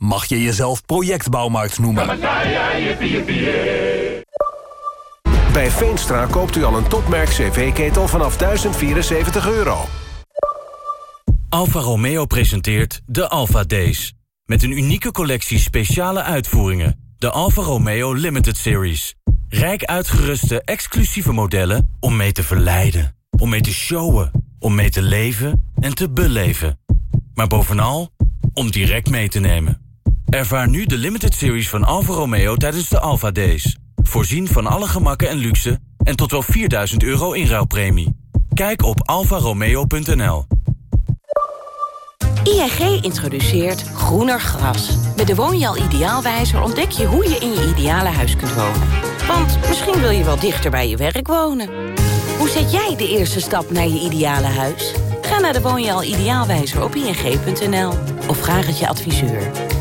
mag je jezelf projectbouwmarkt noemen. Bij Veenstra koopt u al een topmerk cv-ketel vanaf 1074 euro. Alfa Romeo presenteert de Alfa Days. Met een unieke collectie speciale uitvoeringen. De Alfa Romeo Limited Series. Rijk uitgeruste exclusieve modellen om mee te verleiden. Om mee te showen. Om mee te leven en te beleven. Maar bovenal om direct mee te nemen. Ervaar nu de limited series van Alfa Romeo tijdens de Alfa Days. Voorzien van alle gemakken en luxe en tot wel 4000 euro inruilpremie. Kijk op alfaromeo.nl. ING introduceert groener gras. Met de Woonjaal Ideaalwijzer ontdek je hoe je in je ideale huis kunt wonen. Want misschien wil je wel dichter bij je werk wonen. Hoe zet jij de eerste stap naar je ideale huis? Ga naar de Woonjaal Ideaalwijzer op ing.nl of vraag het je adviseur.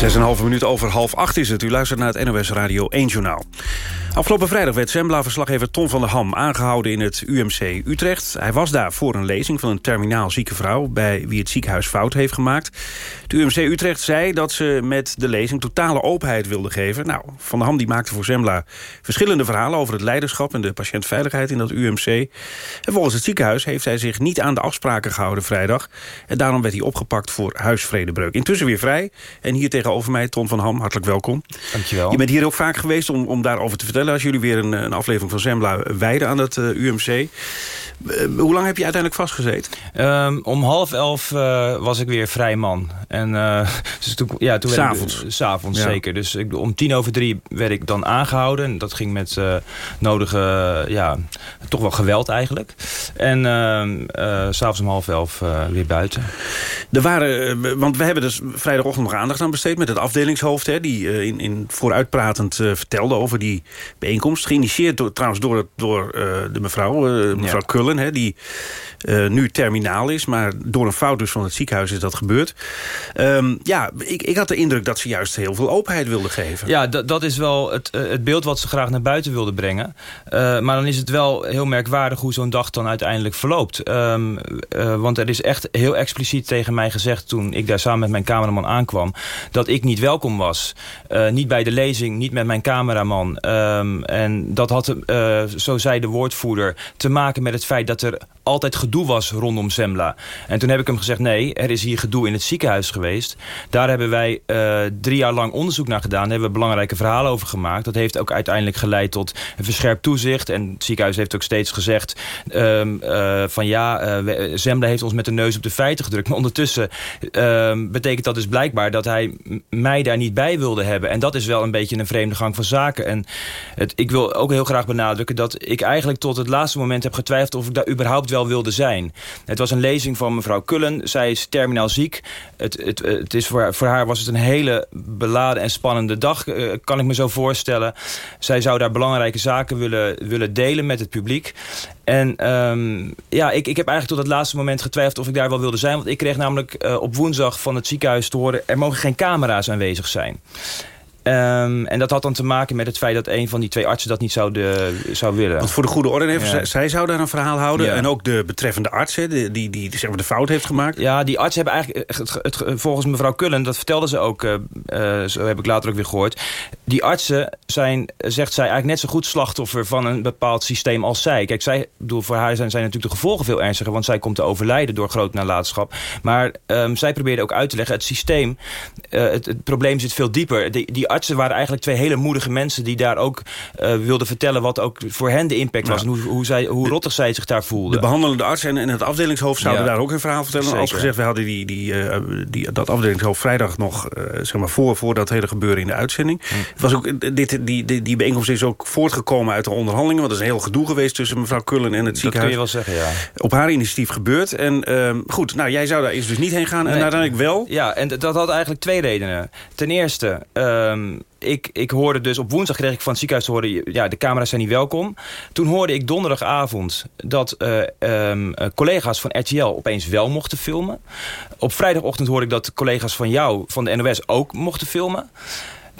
6,5 minuut over half acht is het. U luistert naar het NOS Radio 1 Journaal. Afgelopen vrijdag werd Zembla-verslaggever Ton van der Ham aangehouden in het UMC Utrecht. Hij was daar voor een lezing van een terminaal zieke vrouw... bij wie het ziekenhuis fout heeft gemaakt. Het UMC Utrecht zei dat ze met de lezing totale openheid wilde geven. Nou, Van der Ham die maakte voor Zembla verschillende verhalen... over het leiderschap en de patiëntveiligheid in dat UMC. En volgens het ziekenhuis heeft hij zich niet aan de afspraken gehouden vrijdag. En daarom werd hij opgepakt voor huisvredebreuk. Intussen weer vrij. En hier tegenover mij Ton van Ham, hartelijk welkom. Dankjewel. Je bent hier ook vaak geweest om, om daarover te vertellen als jullie weer een, een aflevering van Zembla wijden aan het uh, UMC. Uh, hoe lang heb je uiteindelijk vastgezeten? Um, om half elf uh, was ik weer vrij man. En, dus toen, ja, toen s'avonds? S'avonds, ja. zeker. Dus ik, om tien over drie werd ik dan aangehouden. En dat ging met nodige, ja, toch wel geweld eigenlijk. En ehm, s'avonds om half elf weer buiten. Er waren, want we hebben dus vrijdagochtend nog aandacht aan besteed... met het afdelingshoofd, hè, die in, in vooruitpratend vertelde over die bijeenkomst. Geïnitieerd door, trouwens door, door de mevrouw, mevrouw ja. Kullen... Hè, die uh, nu terminaal is. Maar door een fout dus van het ziekenhuis is dat gebeurd. Um, ja, ik, ik had de indruk dat ze juist heel veel openheid wilde geven. Ja, dat is wel het, het beeld wat ze graag naar buiten wilden brengen. maar dan is het wel heel merkwaardig hoe zo'n dag dan uiteindelijk verloopt. Um, want er is echt heel expliciet tegen mij gezegd... toen ik daar samen met mijn cameraman aankwam... dat ik niet welkom was. niet bij de lezing, niet met mijn cameraman... Um, en dat had, zo zei de woordvoerder, te maken met het feit dat er altijd gedoe was rondom Zembla. En toen heb ik hem gezegd, nee, er is hier gedoe in het ziekenhuis geweest. Daar hebben wij uh, drie jaar lang onderzoek naar gedaan. Hebben we belangrijke verhalen over gemaakt. Dat heeft ook uiteindelijk geleid tot een verscherpt toezicht. En het ziekenhuis heeft ook steeds gezegd... Um, uh, van ja, uh, Zembla heeft ons met de neus op de feiten gedrukt. Maar ondertussen uh, betekent dat dus blijkbaar... dat hij mij daar niet bij wilde hebben. En dat is wel een beetje een vreemde gang van zaken. En het, ik wil ook heel graag benadrukken... dat ik eigenlijk tot het laatste moment heb getwijfeld... of ik daar überhaupt wel wilde zijn. Het was een lezing van mevrouw Kullen. Zij is terminaal ziek. Het, het, het is voor, voor haar was het een hele beladen en spannende dag... Uh, kan ik me zo voorstellen. Zij zou daar belangrijke zaken willen, willen delen met het publiek. En um, ja, ik, ik heb eigenlijk tot het laatste moment getwijfeld of ik daar wel wilde zijn. Want ik kreeg namelijk uh, op woensdag van het ziekenhuis te horen... er mogen geen camera's aanwezig zijn. Um, en dat had dan te maken met het feit dat een van die twee artsen dat niet zou, de, zou willen. Want voor de goede orde even, ja. zij, zou daar een verhaal houden. Ja. En ook de betreffende arts die, die, die zeg maar, de fout heeft gemaakt. Ja, die arts hebben eigenlijk, het, het, het, volgens mevrouw Kullen, dat vertelde ze ook, uh, uh, zo heb ik later ook weer gehoord. Die artsen zijn, zegt zij, eigenlijk net zo goed slachtoffer van een bepaald systeem als zij. Kijk, zij, bedoel, voor haar zijn, zijn natuurlijk de gevolgen veel ernstiger, want zij komt te overlijden door groot nalatenschap. Maar um, zij probeerde ook uit te leggen, het systeem, uh, het, het, probleem zit veel dieper. Die, die artsen waren eigenlijk twee hele moedige mensen... die daar ook uh, wilden vertellen wat ook voor hen de impact was... en hoe, hoe, zij, hoe rottig zij zich daar voelden. De behandelende arts en, en het afdelingshoofd zouden ja. daar ook een verhaal vertellen. Zeker. Als gezegd, we hadden die, die, uh, die, dat afdelingshoofd vrijdag nog uh, zeg maar voor, voor dat hele gebeuren in de uitzending. Hm. Het was ook, dit, die, die, die bijeenkomst is ook voortgekomen uit de onderhandelingen... want er is een heel gedoe geweest tussen mevrouw Kullen en het dat ziekenhuis. Dat kun je wel zeggen, ja. Op haar initiatief gebeurd. En uh, goed, nou, jij zou daar eerst dus niet heen gaan en nee. uiteindelijk wel. Ja, en dat had eigenlijk twee redenen. Ten eerste... Um, ik, ik hoorde dus op woensdag kreeg ik van het ziekenhuis te horen... ja, de camera's zijn niet welkom. Toen hoorde ik donderdagavond dat uh, um, collega's van RTL opeens wel mochten filmen. Op vrijdagochtend hoorde ik dat collega's van jou, van de NOS, ook mochten filmen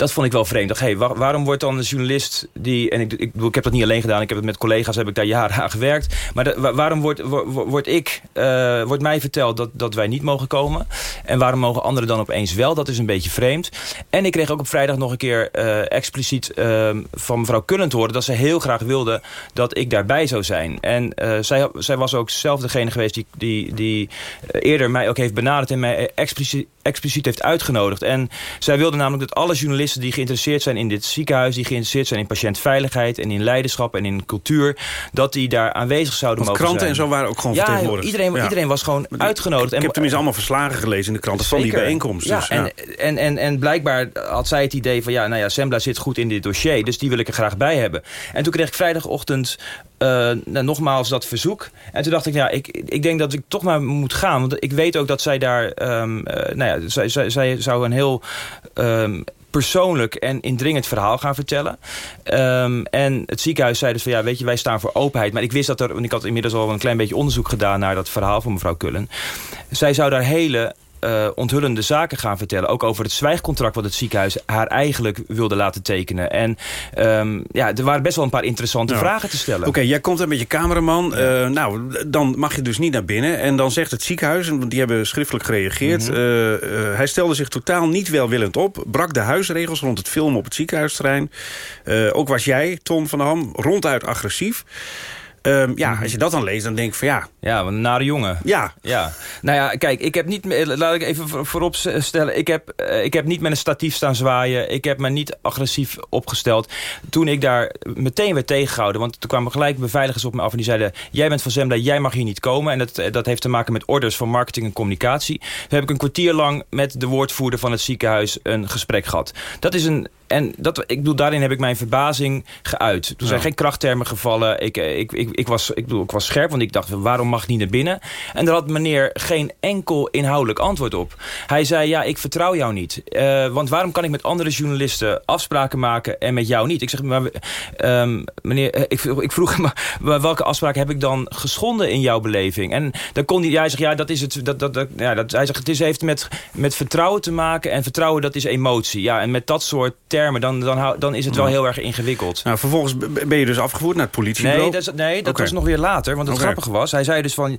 dat vond ik wel vreemd. Dacht, hey, waar, waarom wordt dan een journalist die... en ik, ik, ik heb dat niet alleen gedaan, ik heb het met collega's... heb ik daar jaren aan gewerkt. Maar waarom wordt, wordt, ik, uh, wordt mij verteld dat, dat wij niet mogen komen? En waarom mogen anderen dan opeens wel? Dat is een beetje vreemd. En ik kreeg ook op vrijdag nog een keer uh, expliciet uh, van mevrouw Kullen te horen... dat ze heel graag wilde dat ik daarbij zou zijn. En uh, zij, zij was ook zelf degene geweest die, die, die eerder mij ook heeft benaderd... en mij expliciet, expliciet heeft uitgenodigd. En zij wilde namelijk dat alle journalisten die geïnteresseerd zijn in dit ziekenhuis... die geïnteresseerd zijn in patiëntveiligheid en in leiderschap en in cultuur... dat die daar aanwezig zouden Want mogen kranten zijn. en zo waren ook gewoon ja, vertegenwoordigd. Iedereen, ja. iedereen was gewoon uitgenodigd. Ik, ik heb tenminste allemaal verslagen gelezen in de kranten van die bijeenkomst. Ja, dus, ja. En, en, en, en blijkbaar had zij het idee van... ja, nou ja, Sembla zit goed in dit dossier, dus die wil ik er graag bij hebben. En toen kreeg ik vrijdagochtend uh, nou, nogmaals dat verzoek. En toen dacht ik, ja, ik, ik denk dat ik toch maar moet gaan. Want ik weet ook dat zij daar... Um, uh, nou ja, zij, zij, zij zou een heel... Um, persoonlijk en indringend verhaal gaan vertellen. Um, en het ziekenhuis zei dus van ja, weet je, wij staan voor openheid. Maar ik wist dat er, want ik had inmiddels al een klein beetje onderzoek gedaan naar dat verhaal van mevrouw Kullen. Zij zou daar hele uh, onthullende zaken gaan vertellen. Ook over het zwijgcontract wat het ziekenhuis haar eigenlijk wilde laten tekenen. En um, ja, er waren best wel een paar interessante ja. vragen te stellen. Oké, okay, jij komt er met je cameraman. Uh, nou, dan mag je dus niet naar binnen. En dan zegt het ziekenhuis, want die hebben schriftelijk gereageerd... Mm -hmm. uh, hij stelde zich totaal niet welwillend op. Brak de huisregels rond het filmen op het ziekenhuisterrein. ook was jij, Ton van der Ham, ronduit agressief. Um, ja, als je dat dan leest, dan denk ik van ja... Ja, een nare jongen. Ja. ja. Nou ja, kijk, ik heb niet... Laat ik even voorop stellen. Ik heb, ik heb niet met een statief staan zwaaien. Ik heb me niet agressief opgesteld. Toen ik daar meteen werd tegengehouden... want toen kwamen gelijk beveiligers op me af en die zeiden... jij bent van Zembla, jij mag hier niet komen. En dat, dat heeft te maken met orders van marketing en communicatie. Toen heb ik een kwartier lang met de woordvoerder van het ziekenhuis... een gesprek gehad. Dat is een en dat, ik bedoel, daarin heb ik mijn verbazing geuit. Er zijn geen krachttermen gevallen. Ik, ik, ik, ik, was, ik, bedoel, ik was scherp, want ik dacht, waarom mag niet naar binnen? En daar had meneer geen enkel inhoudelijk antwoord op. Hij zei, ja, ik vertrouw jou niet. Uh, want waarom kan ik met andere journalisten afspraken maken en met jou niet? Ik zeg, maar, um, meneer, ik, ik vroeg hem, welke afspraak heb ik dan geschonden in jouw beleving? En dan kon hij, hij zegt, ja, dat is het, dat, dat, dat, ja, dat, hij zegt, het is, heeft met, met vertrouwen te maken. En vertrouwen, dat is emotie. Ja, en met dat soort termen, dan, dan, dan is het wel heel erg ingewikkeld. Nou, vervolgens ben je dus afgevoerd naar het politiebureau? Nee, dat, nee, dat okay. was nog weer later. Want het okay. grappige was, hij zei dus van...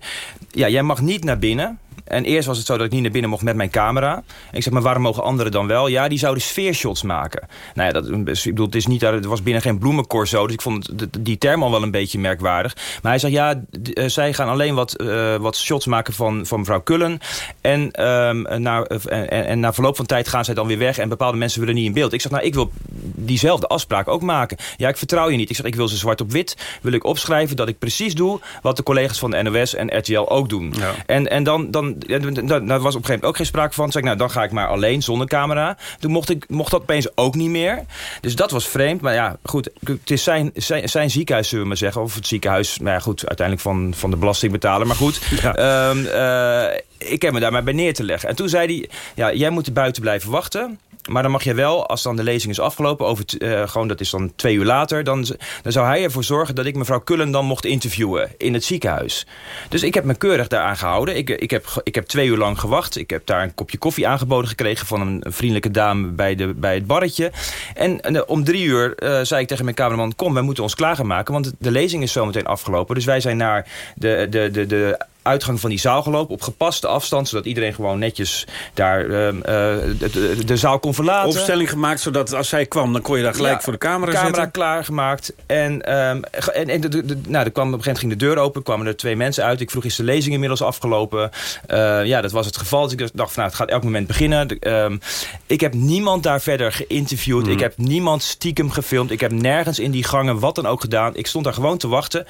ja, jij mag niet naar binnen... En eerst was het zo dat ik niet naar binnen mocht met mijn camera. En ik zeg, maar waarom mogen anderen dan wel? Ja, die zouden sfeershots maken. Nou ja, dat, ik bedoel, het, is niet, het was binnen geen bloemencorso. Dus ik vond die term al wel een beetje merkwaardig. Maar hij zegt, ja, uh, zij gaan alleen wat, uh, wat shots maken van, van mevrouw Kullen. En, um, na, en, en, na verloop van tijd gaan zij dan weer weg. En bepaalde mensen willen niet in beeld. Ik zeg, nou, ik wil diezelfde afspraak ook maken. Ja, ik vertrouw je niet. Ik zeg, ik wil ze zwart op wit. Wil ik opschrijven dat ik precies doe wat de collega's van de NOS en RTL ook doen. Ja. En, en dan, dan, daar was op een gegeven moment ook geen sprake van. Toen zei ik, nou, dan ga ik maar alleen, zonder camera. Toen mocht, ik, mocht dat opeens ook niet meer. Dus dat was vreemd. Maar ja, goed, het is zijn, zijn, zijn ziekenhuis, zullen we maar zeggen. Of het ziekenhuis, nou ja, goed, uiteindelijk van, van de belastingbetaler. Maar goed, ja. um, uh, ik heb me daar maar bij neer te leggen. En toen zei hij, ja, jij moet er buiten blijven wachten. Maar dan mag je wel, als dan de lezing is afgelopen... Over uh, gewoon dat is dan twee uur later... Dan, dan zou hij ervoor zorgen dat ik mevrouw Kullen dan mocht interviewen... in het ziekenhuis. Dus ik heb me keurig daaraan gehouden. Ik, ik, heb, ik heb twee uur lang gewacht. Ik heb daar een kopje koffie aangeboden gekregen... van een, vriendelijke dame bij, de, bij het barretje. En, en om drie uur zei ik tegen mijn cameraman... kom, wij moeten ons klaar gaan maken... want de lezing is zometeen afgelopen. Dus wij zijn naar de, de, de, de uitgang van die zaal gelopen op gepaste afstand... zodat iedereen gewoon netjes daar uh, de, de, zaal kon verlaten. Opstelling gemaakt, zodat als zij kwam... dan kon je daar gelijk ja, voor de camera, camera zitten. klaargemaakt. En, um, en, en de, de, nou, er kwam, op een gegeven moment ging de deur open. kwamen er twee mensen uit. Ik vroeg, is de lezing inmiddels afgelopen? Uh, ja, dat was het geval. Dus ik dacht, van, nou, het gaat elk moment beginnen. Um, ik heb niemand daar verder geïnterviewd. Mm. Ik heb niemand stiekem gefilmd. Ik heb nergens in die gangen wat dan ook gedaan. Ik stond daar gewoon te wachten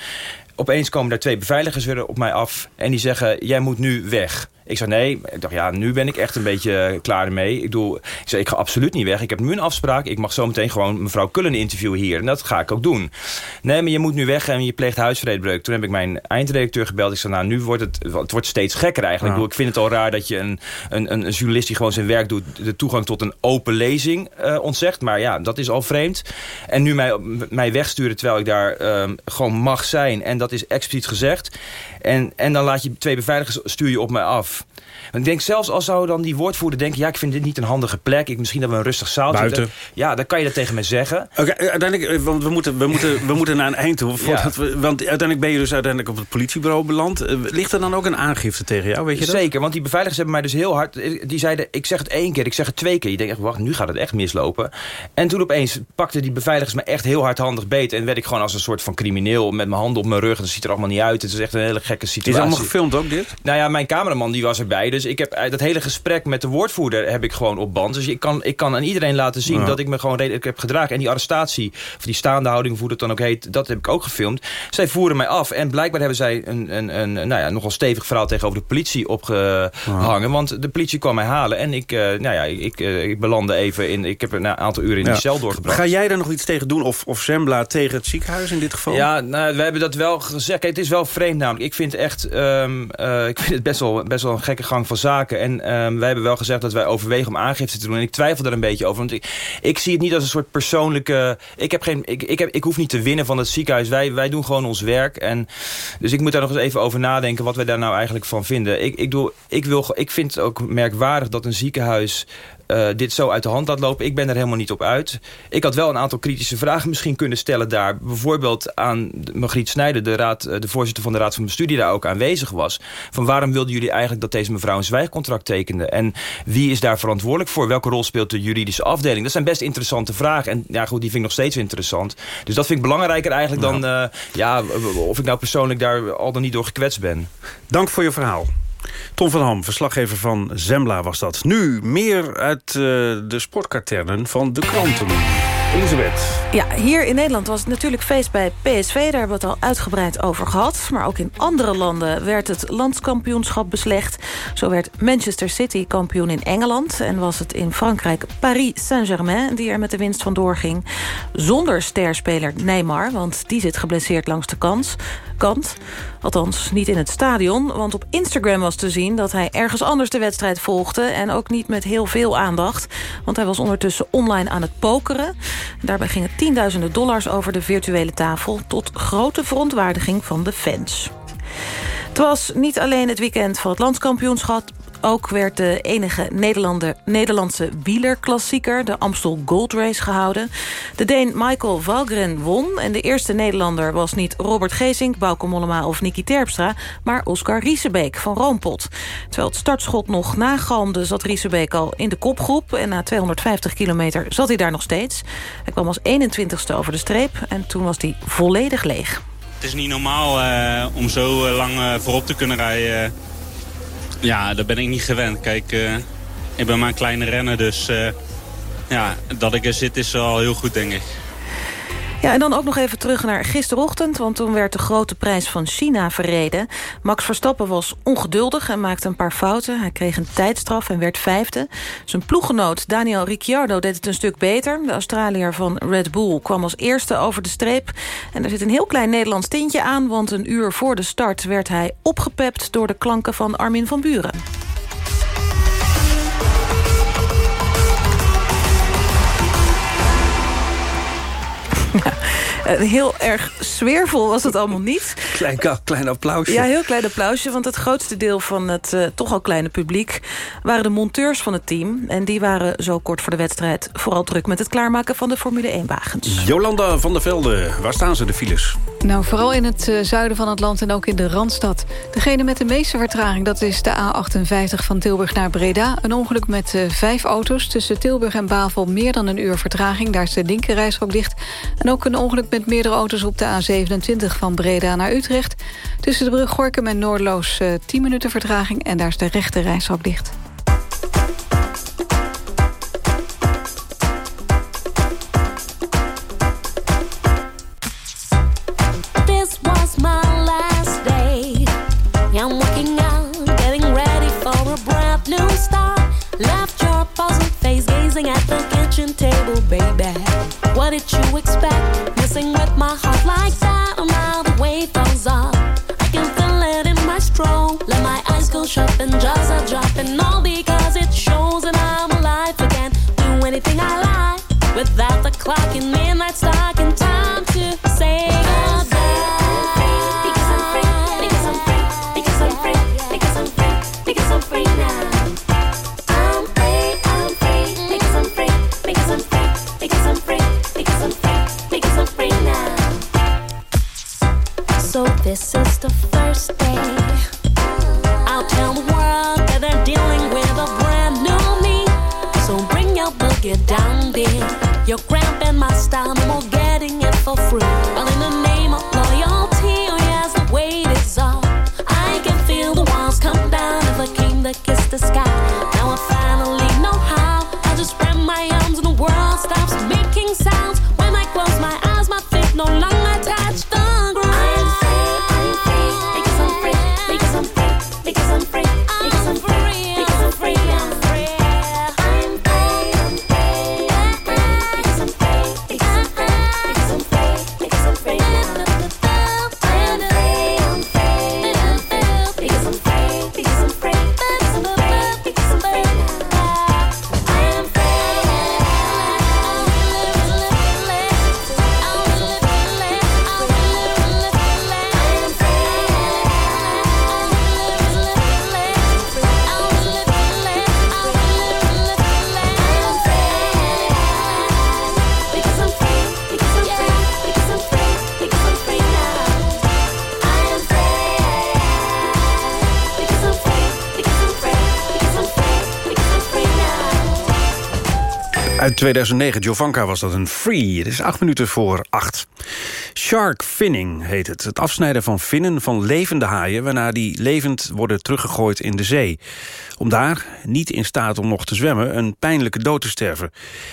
opeens komen daar twee beveiligers weer op mij af. En die zeggen, jij moet nu weg. Ik zei nee. Ik dacht, ja, nu ben ik echt een beetje klaar ermee. Ik, doe, ik zei, ik ga absoluut niet weg. Ik heb nu een afspraak. Ik mag zo meteen gewoon mevrouw Kullen interviewen hier. En dat ga ik ook doen. Nee, maar je moet nu weg en je pleegt huisvredebreuk. Toen heb ik mijn eindredacteur gebeld. Ik zei, nou, nu wordt het, het wordt steeds gekker eigenlijk. Ja. Ik, vind het al raar dat je een, een, een, journalist die gewoon zijn werk doet... de toegang tot een open lezing uh, ontzegt. Maar ja, dat is al vreemd. En nu mij, mij wegsturen terwijl ik daar um, gewoon mag zijn. En dat is expliciet gezegd. En, en dan laat je twee beveiligers stuur je op mij af. Ik denk zelfs als zou dan die woordvoerder denken... ja, ik vind dit niet een handige plek. Ik, misschien dat we een rustig zaaltje... Buiten. Ja, dan kan je dat tegen me zeggen. Oké, okay, uiteindelijk, eh, want we moeten, we, moeten, we moeten naar een eind toe. Ja. We, want uiteindelijk ben je dus uiteindelijk op het politiebureau beland. Uh, ligt er dan ook een aangifte tegen jou, weet je dat? Zeker, want die beveiligers hebben mij dus heel hard... Die zeiden, ik zeg het één keer, ik zeg het twee keer. Je denkt echt, wacht, nu gaat het echt mislopen. En toen opeens pakten die beveiligers me echt heel hardhandig beet. En werd ik gewoon als een soort van crimineel met mijn handen op mijn rug. Dat ziet er allemaal niet uit. Het is echt een hele gekke situatie. Is allemaal gefilmd ook, dit? Nou ja, mijn cameraman die was erbij. Dus ik heb dat hele gesprek met de woordvoerder heb ik gewoon op band. Dus ik kan, ik kan aan iedereen laten zien ja. dat ik me gewoon redelijk heb gedragen. En die arrestatie, of die staande houding, hoe het dan ook heet, dat heb ik ook gefilmd. Zij voeren mij af. En blijkbaar hebben zij een, een, een nou ja, nogal stevig verhaal tegenover de politie opgehangen. Ja. Want de politie kwam mij halen. En ik, uh, nou ja, ik, uh, ik belandde even in, ik heb een aantal uren in ja. die cel doorgebracht. Ga jij daar nog iets tegen doen? Of, of Zembla tegen het ziekenhuis in dit geval? Ja, nou, we hebben dat wel gezegd. Kijk, het is wel vreemd namelijk. Ik vind echt, um, uh, ik vind het best wel, best wel een gekke gang van zaken. En um, wij hebben wel gezegd dat wij overwegen om aangifte te doen. En ik twijfel daar een beetje over. Want ik, ik zie het niet als een soort persoonlijke... Ik, heb geen, ik, ik, heb, ik hoef niet te winnen van het ziekenhuis. Wij, wij doen gewoon ons werk. En, dus ik moet daar nog eens even over nadenken... wat wij daar nou eigenlijk van vinden. Ik, ik, doe, ik, wil, ik vind het ook merkwaardig dat een ziekenhuis uh, dit zo uit de hand laat lopen. Ik ben er helemaal niet op uit. Ik had wel een aantal kritische vragen misschien kunnen stellen daar. Bijvoorbeeld aan Margriet Snijder, de, raad, de voorzitter van de Raad van Bestuur... die daar ook aanwezig was. Van waarom wilden jullie eigenlijk dat deze mevrouw een zwijgcontract tekende? En wie is daar verantwoordelijk voor? Welke rol speelt de juridische afdeling? Dat zijn best interessante vragen. En ja, goed, die vind ik nog steeds interessant. Dus dat vind ik belangrijker eigenlijk dan... Uh, ja, of ik nou persoonlijk daar al dan niet door gekwetst ben. Dank voor je verhaal. Tom van Ham, verslaggever van Zembla was dat. Nu meer uit uh, de sportkaternen van de kranten. Elisabeth. Ja, hier in Nederland was het natuurlijk feest bij PSV. Daar hebben we het al uitgebreid over gehad. Maar ook in andere landen werd het landskampioenschap beslecht. Zo werd Manchester City kampioen in Engeland. En was het in Frankrijk Paris Saint-Germain... die er met de winst vandoor ging. Zonder sterspeler Neymar, want die zit geblesseerd langs de kans kant. Althans, niet in het stadion, want op Instagram was te zien... dat hij ergens anders de wedstrijd volgde... en ook niet met heel veel aandacht. Want hij was ondertussen online aan het pokeren. Daarbij gingen tienduizenden dollars over de virtuele tafel... tot grote verontwaardiging van de fans. Het was niet alleen het weekend van het landskampioenschap Ook werd de enige Nederlandse wielerklassieker... de Amstel Gold Race gehouden. De Deen Michael Valgren won. En de eerste Nederlander was niet Robert Gezink, Bauke Mollema of Nicky Terpstra... maar Oscar Riesebeek van Roompot. Terwijl het startschot nog nagalmde, zat Riesebeek al in de kopgroep... en na 250 kilometer zat hij daar nog steeds. Hij kwam als 21ste over de streep en toen was hij volledig leeg. Het is niet normaal uh, om zo uh, lang uh, voorop te kunnen rijden. Ja, dat ben ik niet gewend. Kijk, ik ben maar een kleine renner, dus ja, dat ik er zit is al heel goed, denk ik. Ja, en dan ook nog even terug naar gisterochtend... want toen werd de grote prijs van China verreden. Max Verstappen was ongeduldig en maakte een paar fouten. Hij kreeg een tijdstraf en werd vijfde. Zijn ploeggenoot Daniel Ricciardo deed het een stuk beter. De Australiër van Red Bull kwam als eerste over de streep. En er zit een heel klein Nederlands tintje aan... want een uur voor de start werd hij opgepept... door de klanken van Armin van Buren. Heel erg sfeervol was het allemaal niet. Klein, klein applausje. Ja, heel klein applausje. Want het grootste deel van het uh, toch al kleine publiek... waren de monteurs van het team. En die waren zo kort voor de wedstrijd... vooral druk met het klaarmaken van de Formule 1-wagens. Jolanda van der Velde, waar staan ze, de files? Nou, vooral in het uh, zuiden van het land en ook in de Randstad. Degene met de meeste vertraging, dat is de A58 van Tilburg naar Breda. Een ongeluk met uh, vijf auto's tussen Tilburg en Bavel... meer dan een uur vertraging. Daar is de linkerrijstrook dicht. En ook een ongeluk met meerdere auto's op de A27 van Breda naar Utrecht. Tussen de brug Gorkum en Noordloos uh, 10 minuten vertraging... en daar is de rechte reishok dicht. Gazing at the kitchen table, baby. What did you expect? Messing with my heart like that, oh now the way falls off. I can feel it in my stroll. Let my eyes go shopping, jaws are dropping, all because it shows that I'm alive again. Do anything I like without the clock in midnight stocking I'm all getting it for free. 2009, Jovanka was dat een free. Het is acht minuten voor acht. Shark finning heet het. Het afsnijden van vinnen van levende haaien... waarna die levend worden teruggegooid in de zee. Om daar, niet in staat om nog te zwemmen... een pijnlijke dood te sterven.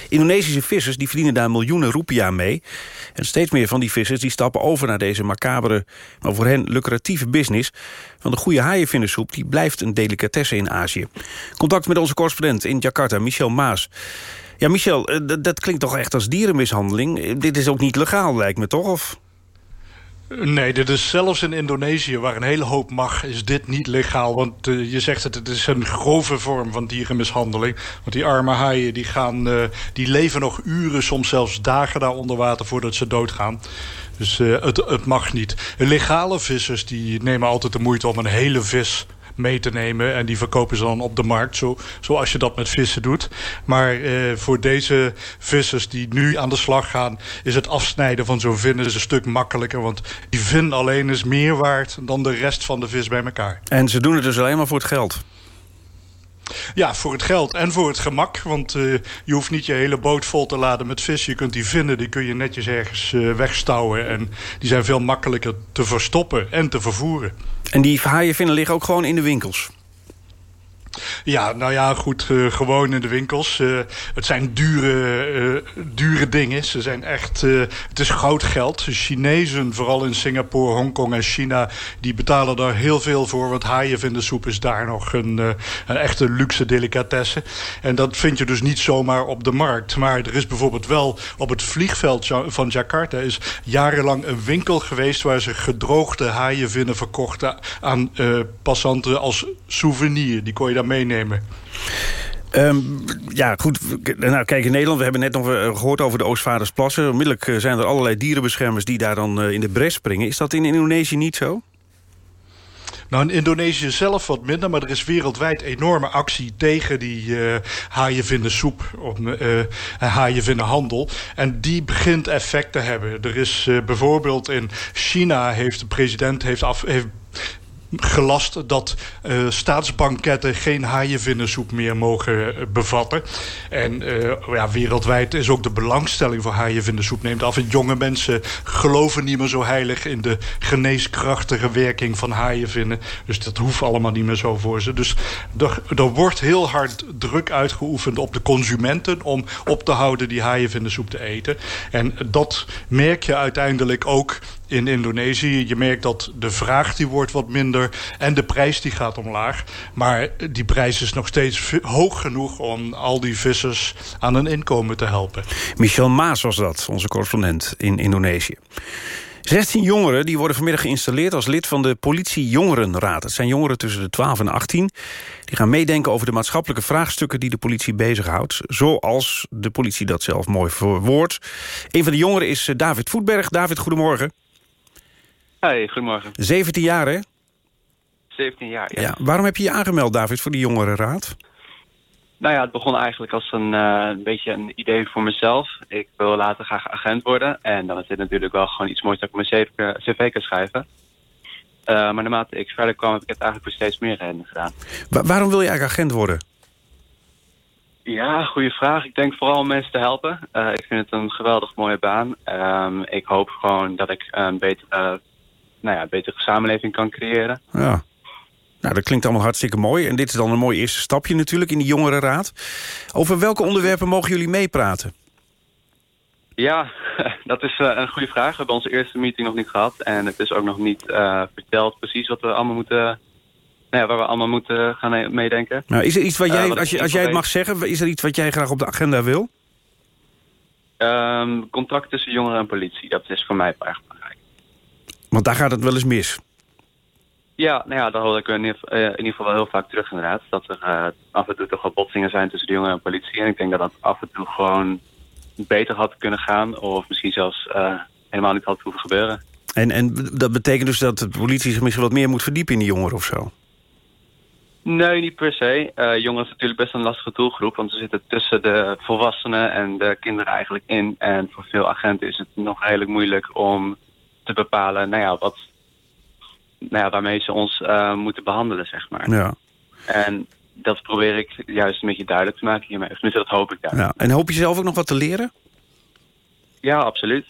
Indonesische vissers die verdienen daar miljoenen roepia mee. En steeds meer van die vissers die stappen over naar deze macabere... maar voor hen lucratieve business. Van de goede haaienvindersoep die blijft een delicatesse in Azië. Contact met onze correspondent in Jakarta, Michel Maas. Ja, Michel, eh, dat, klinkt toch echt als dierenmishandeling? Eh, Dit is ook niet legaal, lijkt me toch? Of... Nee, dit is zelfs in Indonesië, waar een hele hoop mag, is dit niet legaal. Want eh, je zegt het, het is een grove vorm van dierenmishandeling. Want die arme haaien, die, gaan, die leven nog uren, soms zelfs dagen daar onder water voordat ze doodgaan. Dus het, het mag niet. Legale vissers die nemen altijd de moeite om een hele vis mee te nemen. En die verkopen ze dan op de markt, zo, zoals je dat met vissen doet. Maar eh, voor deze vissers die nu aan de slag gaan... is het afsnijden van zo'n vin is een stuk makkelijker. Want die vin alleen is meer waard dan de rest van de vis bij elkaar. En ze doen het dus alleen maar voor het geld? Ja, voor het geld en voor het gemak. Want uh, je hoeft niet je hele boot vol te laden met vis. Je kunt die vinden, die kun je netjes ergens uh, wegstouwen. En die zijn veel makkelijker te verstoppen en te vervoeren. En die haaienvinnen liggen ook gewoon in de winkels? Ja, nou ja, goed, uh, gewoon in de winkels. Uh, het zijn dure, uh, dure dingen. Ze zijn echt, het is goudgeld. De Chinezen, vooral in Singapore, Hongkong en China... die betalen daar heel veel voor. Want haaienvindensoep is daar nog een, een echte luxe delicatesse. En dat vind je dus niet zomaar op de markt. Maar er is bijvoorbeeld wel op het vliegveld van Jakarta... is jarenlang een winkel geweest... waar ze gedroogde haaienvinnen verkochten aan passanten als souvenir. Die kon je daar meenemen. Um, ja, goed. Nou, kijk, in Nederland, we hebben net nog gehoord over de Oostvaardersplassen. Onmiddellijk zijn er allerlei dierenbeschermers die daar dan in de bres springen. Is dat in Indonesië niet zo? Nou, in Indonesië zelf wat minder, maar er is wereldwijd enorme actie tegen die uh, haaienvinnensoep of uh, haaienvinnenhandel. En die begint effect te hebben. Er is uh, bijvoorbeeld in China heeft de president heeft af, heeft gelast dat uh, staatsbanketten geen haaienvinnensoep meer mogen uh, bevatten. En uh, ja, wereldwijd is ook de belangstelling voor haaienvinnensoep neemt af. Jonge mensen geloven niet meer zo heilig in de geneeskrachtige werking van haaienvinnen. Dus dat hoeft allemaal niet meer zo voor ze. Dus er, er wordt heel hard druk uitgeoefend op de consumenten om op te houden die haaienvinnensoep te eten. En dat merk je uiteindelijk ook in Indonesië. Je merkt dat de vraag die wordt wat minder en de prijs die gaat omlaag. Maar die prijs is nog steeds hoog genoeg om al die vissers aan een inkomen te helpen. Michel Maas was dat, onze correspondent in Indonesië. 16 jongeren die worden vanmiddag geïnstalleerd als lid van de Politie Jongerenraad. Het zijn jongeren tussen de 12 en 18. Die gaan meedenken over de maatschappelijke vraagstukken die de politie bezighoudt. Zoals de politie dat zelf mooi verwoordt. Een van de jongeren is David Voetberg. David, goedemorgen. Hey, goedemorgen. 17 jaar, hè? 17 jaar, ja. ja. Waarom heb je je aangemeld, David, voor die jongerenraad? Nou ja, het begon eigenlijk als een, uh, een beetje een idee voor mezelf. Ik wil later graag agent worden. En dan is dit natuurlijk wel gewoon iets moois dat ik mijn cv kan schrijven. Uh, maar naarmate ik verder kwam, heb ik het eigenlijk voor steeds meer redenen gedaan. Wa waarom wil je eigenlijk agent worden? Ja, goede vraag. Ik denk vooral om mensen te helpen. Uh, ik vind het een geweldig mooie baan. Um, ik hoop gewoon dat ik een betere nou ja, betere samenleving kan creëren. Ja. Nou, dat klinkt allemaal hartstikke mooi. En dit is dan een mooi eerste stapje natuurlijk in de jongerenraad. Over welke onderwerpen mogen jullie meepraten? Ja, dat is uh, een goede vraag. We hebben onze eerste meeting nog niet gehad. En het is ook nog niet uh, verteld precies wat we allemaal moeten... Nou ja, waar we allemaal moeten gaan meedenken. Nou, is er iets wat jij, uh, wat als, je, als jij het mag zeggen... is er iets wat jij graag op de agenda wil? Um, contact tussen jongeren en politie. Dat is voor mij belangrijk. Want daar gaat het wel eens mis. Ja, nou ja, dat hoor ik in ieder, uh, in ieder geval wel heel vaak terug inderdaad. Dat er uh, af en toe toch wel botsingen zijn tussen de jongeren en politie. En ik denk dat dat af en toe gewoon beter had kunnen gaan. Of misschien zelfs uh, helemaal niet had hoeven gebeuren. En, en dat betekent dus dat de politie zich misschien wat meer moet verdiepen in die jongeren of zo? Nee, niet per se. Jongeren is natuurlijk best een lastige doelgroep. Want ze zitten tussen de volwassenen en de kinderen eigenlijk in. En voor veel agenten is het nog redelijk moeilijk om te bepalen nou ja, wat, nou ja, waarmee ze ons uh, moeten behandelen, zeg maar. Ja. En dat probeer ik juist een beetje duidelijk te maken hiermee. Tenminste, dat hoop ik daar. Ja. En hoop je zelf ook nog wat te leren? Ja, absoluut.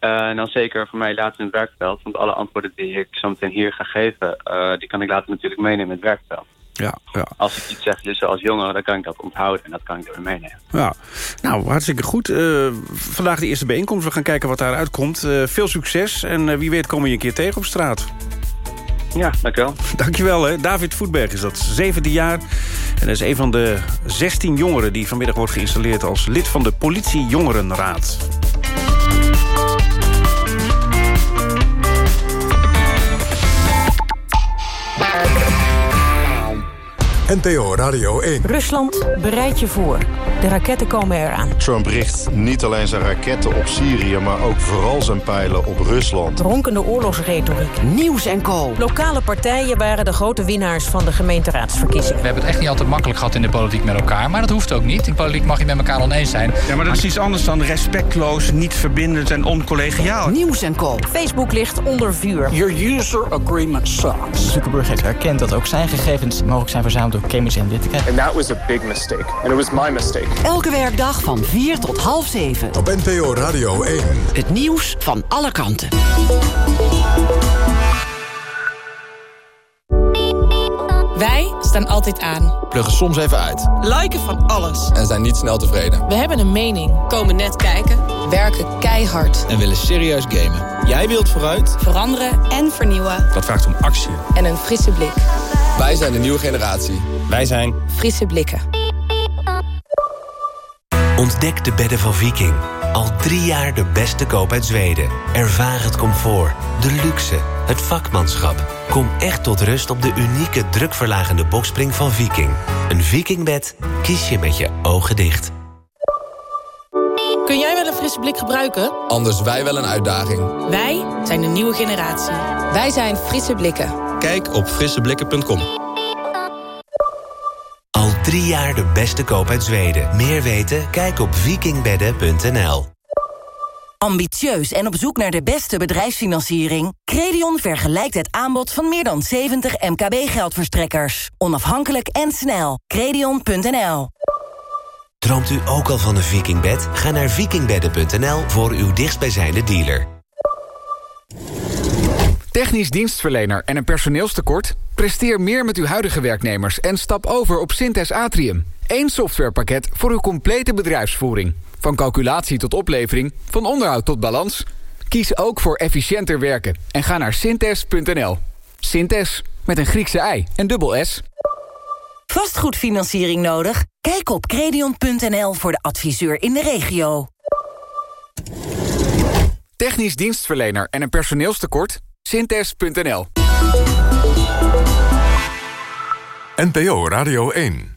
Uh, en dan zeker voor mij later in het werkveld. Want alle antwoorden die ik zo meteen hier ga geven... Uh, die kan ik later natuurlijk meenemen in het werkveld. Ja, ja. Als ik iets zeg dus als jongen, dan kan ik dat onthouden en dat kan ik er meenemen. Ja, nou, hartstikke goed. Uh, vandaag de eerste bijeenkomst. We gaan kijken wat daaruit komt. Uh, veel succes en uh, wie weet komen je een keer tegen op straat. Ja, dankjewel. Dankjewel, hè. David Voetberg is dat, 17 jaar. En is een van de 16 jongeren die vanmiddag wordt geïnstalleerd... als lid van de Politie Jongerenraad. NTO Radio 1. Rusland bereidt je voor. De raketten komen eraan. Trump richt niet alleen zijn raketten op Syrië... maar ook vooral zijn pijlen op Rusland. Ronkende oorlogsretoriek. Nieuws en co. Lokale partijen waren de grote winnaars van de gemeenteraadsverkiezingen. We hebben het echt niet altijd makkelijk gehad in de politiek met elkaar. Maar dat hoeft ook niet. In politiek mag je met elkaar oneens zijn. Ja, maar dat is iets anders dan respectloos, niet verbindend en oncollegiaal. Nieuws en co. Facebook ligt onder vuur. Your user agreement sucks. Zuckerberg heeft erkend dat ook zijn gegevens mogelijk zijn verzameld door Cambridge Analytica. And that was a big mistake. And it was my mistake. Elke werkdag van 4 tot half 7. Op NPO Radio 1. Het nieuws van alle kanten. Wij staan altijd aan. Pluggen soms even uit. Liken van alles. En zijn niet snel tevreden. We hebben een mening. Komen net kijken. Werken keihard. En willen serieus gamen. Jij wilt vooruit. Veranderen en vernieuwen. Dat vraagt om actie. En een frisse blik. Wij zijn de nieuwe generatie. Wij zijn Frisse Blikken. Ontdek de bedden van Viking. Al drie jaar de beste koop uit Zweden. Ervaar het comfort, de luxe, het vakmanschap. Kom echt tot rust op de unieke drukverlagende bokspring van Viking. Een Vikingbed kies je met je ogen dicht. Kun jij wel een frisse blik gebruiken? Anders wij wel een uitdaging. Wij zijn de nieuwe generatie. Wij zijn Frisse Blikken. Kijk op frisseblikken.com. Drie jaar de beste koop uit Zweden. Meer weten? Kijk op vikingbedden.nl. Ambitieus en op zoek naar de beste bedrijfsfinanciering? Credion vergelijkt het aanbod van meer dan 70 MKB-geldverstrekkers. Onafhankelijk en snel. Credion.nl Droomt u ook al van een vikingbed? Ga naar vikingbedden.nl voor uw dichtstbijzijnde dealer. Technisch dienstverlener en een personeelstekort? Presteer meer met uw huidige werknemers en stap over op Synthes Atrium. Eén softwarepakket voor uw complete bedrijfsvoering. Van calculatie tot oplevering, van onderhoud tot balans. Kies ook voor efficiënter werken en ga naar synthes.nl. Synthes, met een Griekse ei en dubbel S. Vastgoedfinanciering nodig? Kijk op credion.nl voor de adviseur in de regio. Technisch dienstverlener en een personeelstekort? Synthes.nl NPO Radio 1.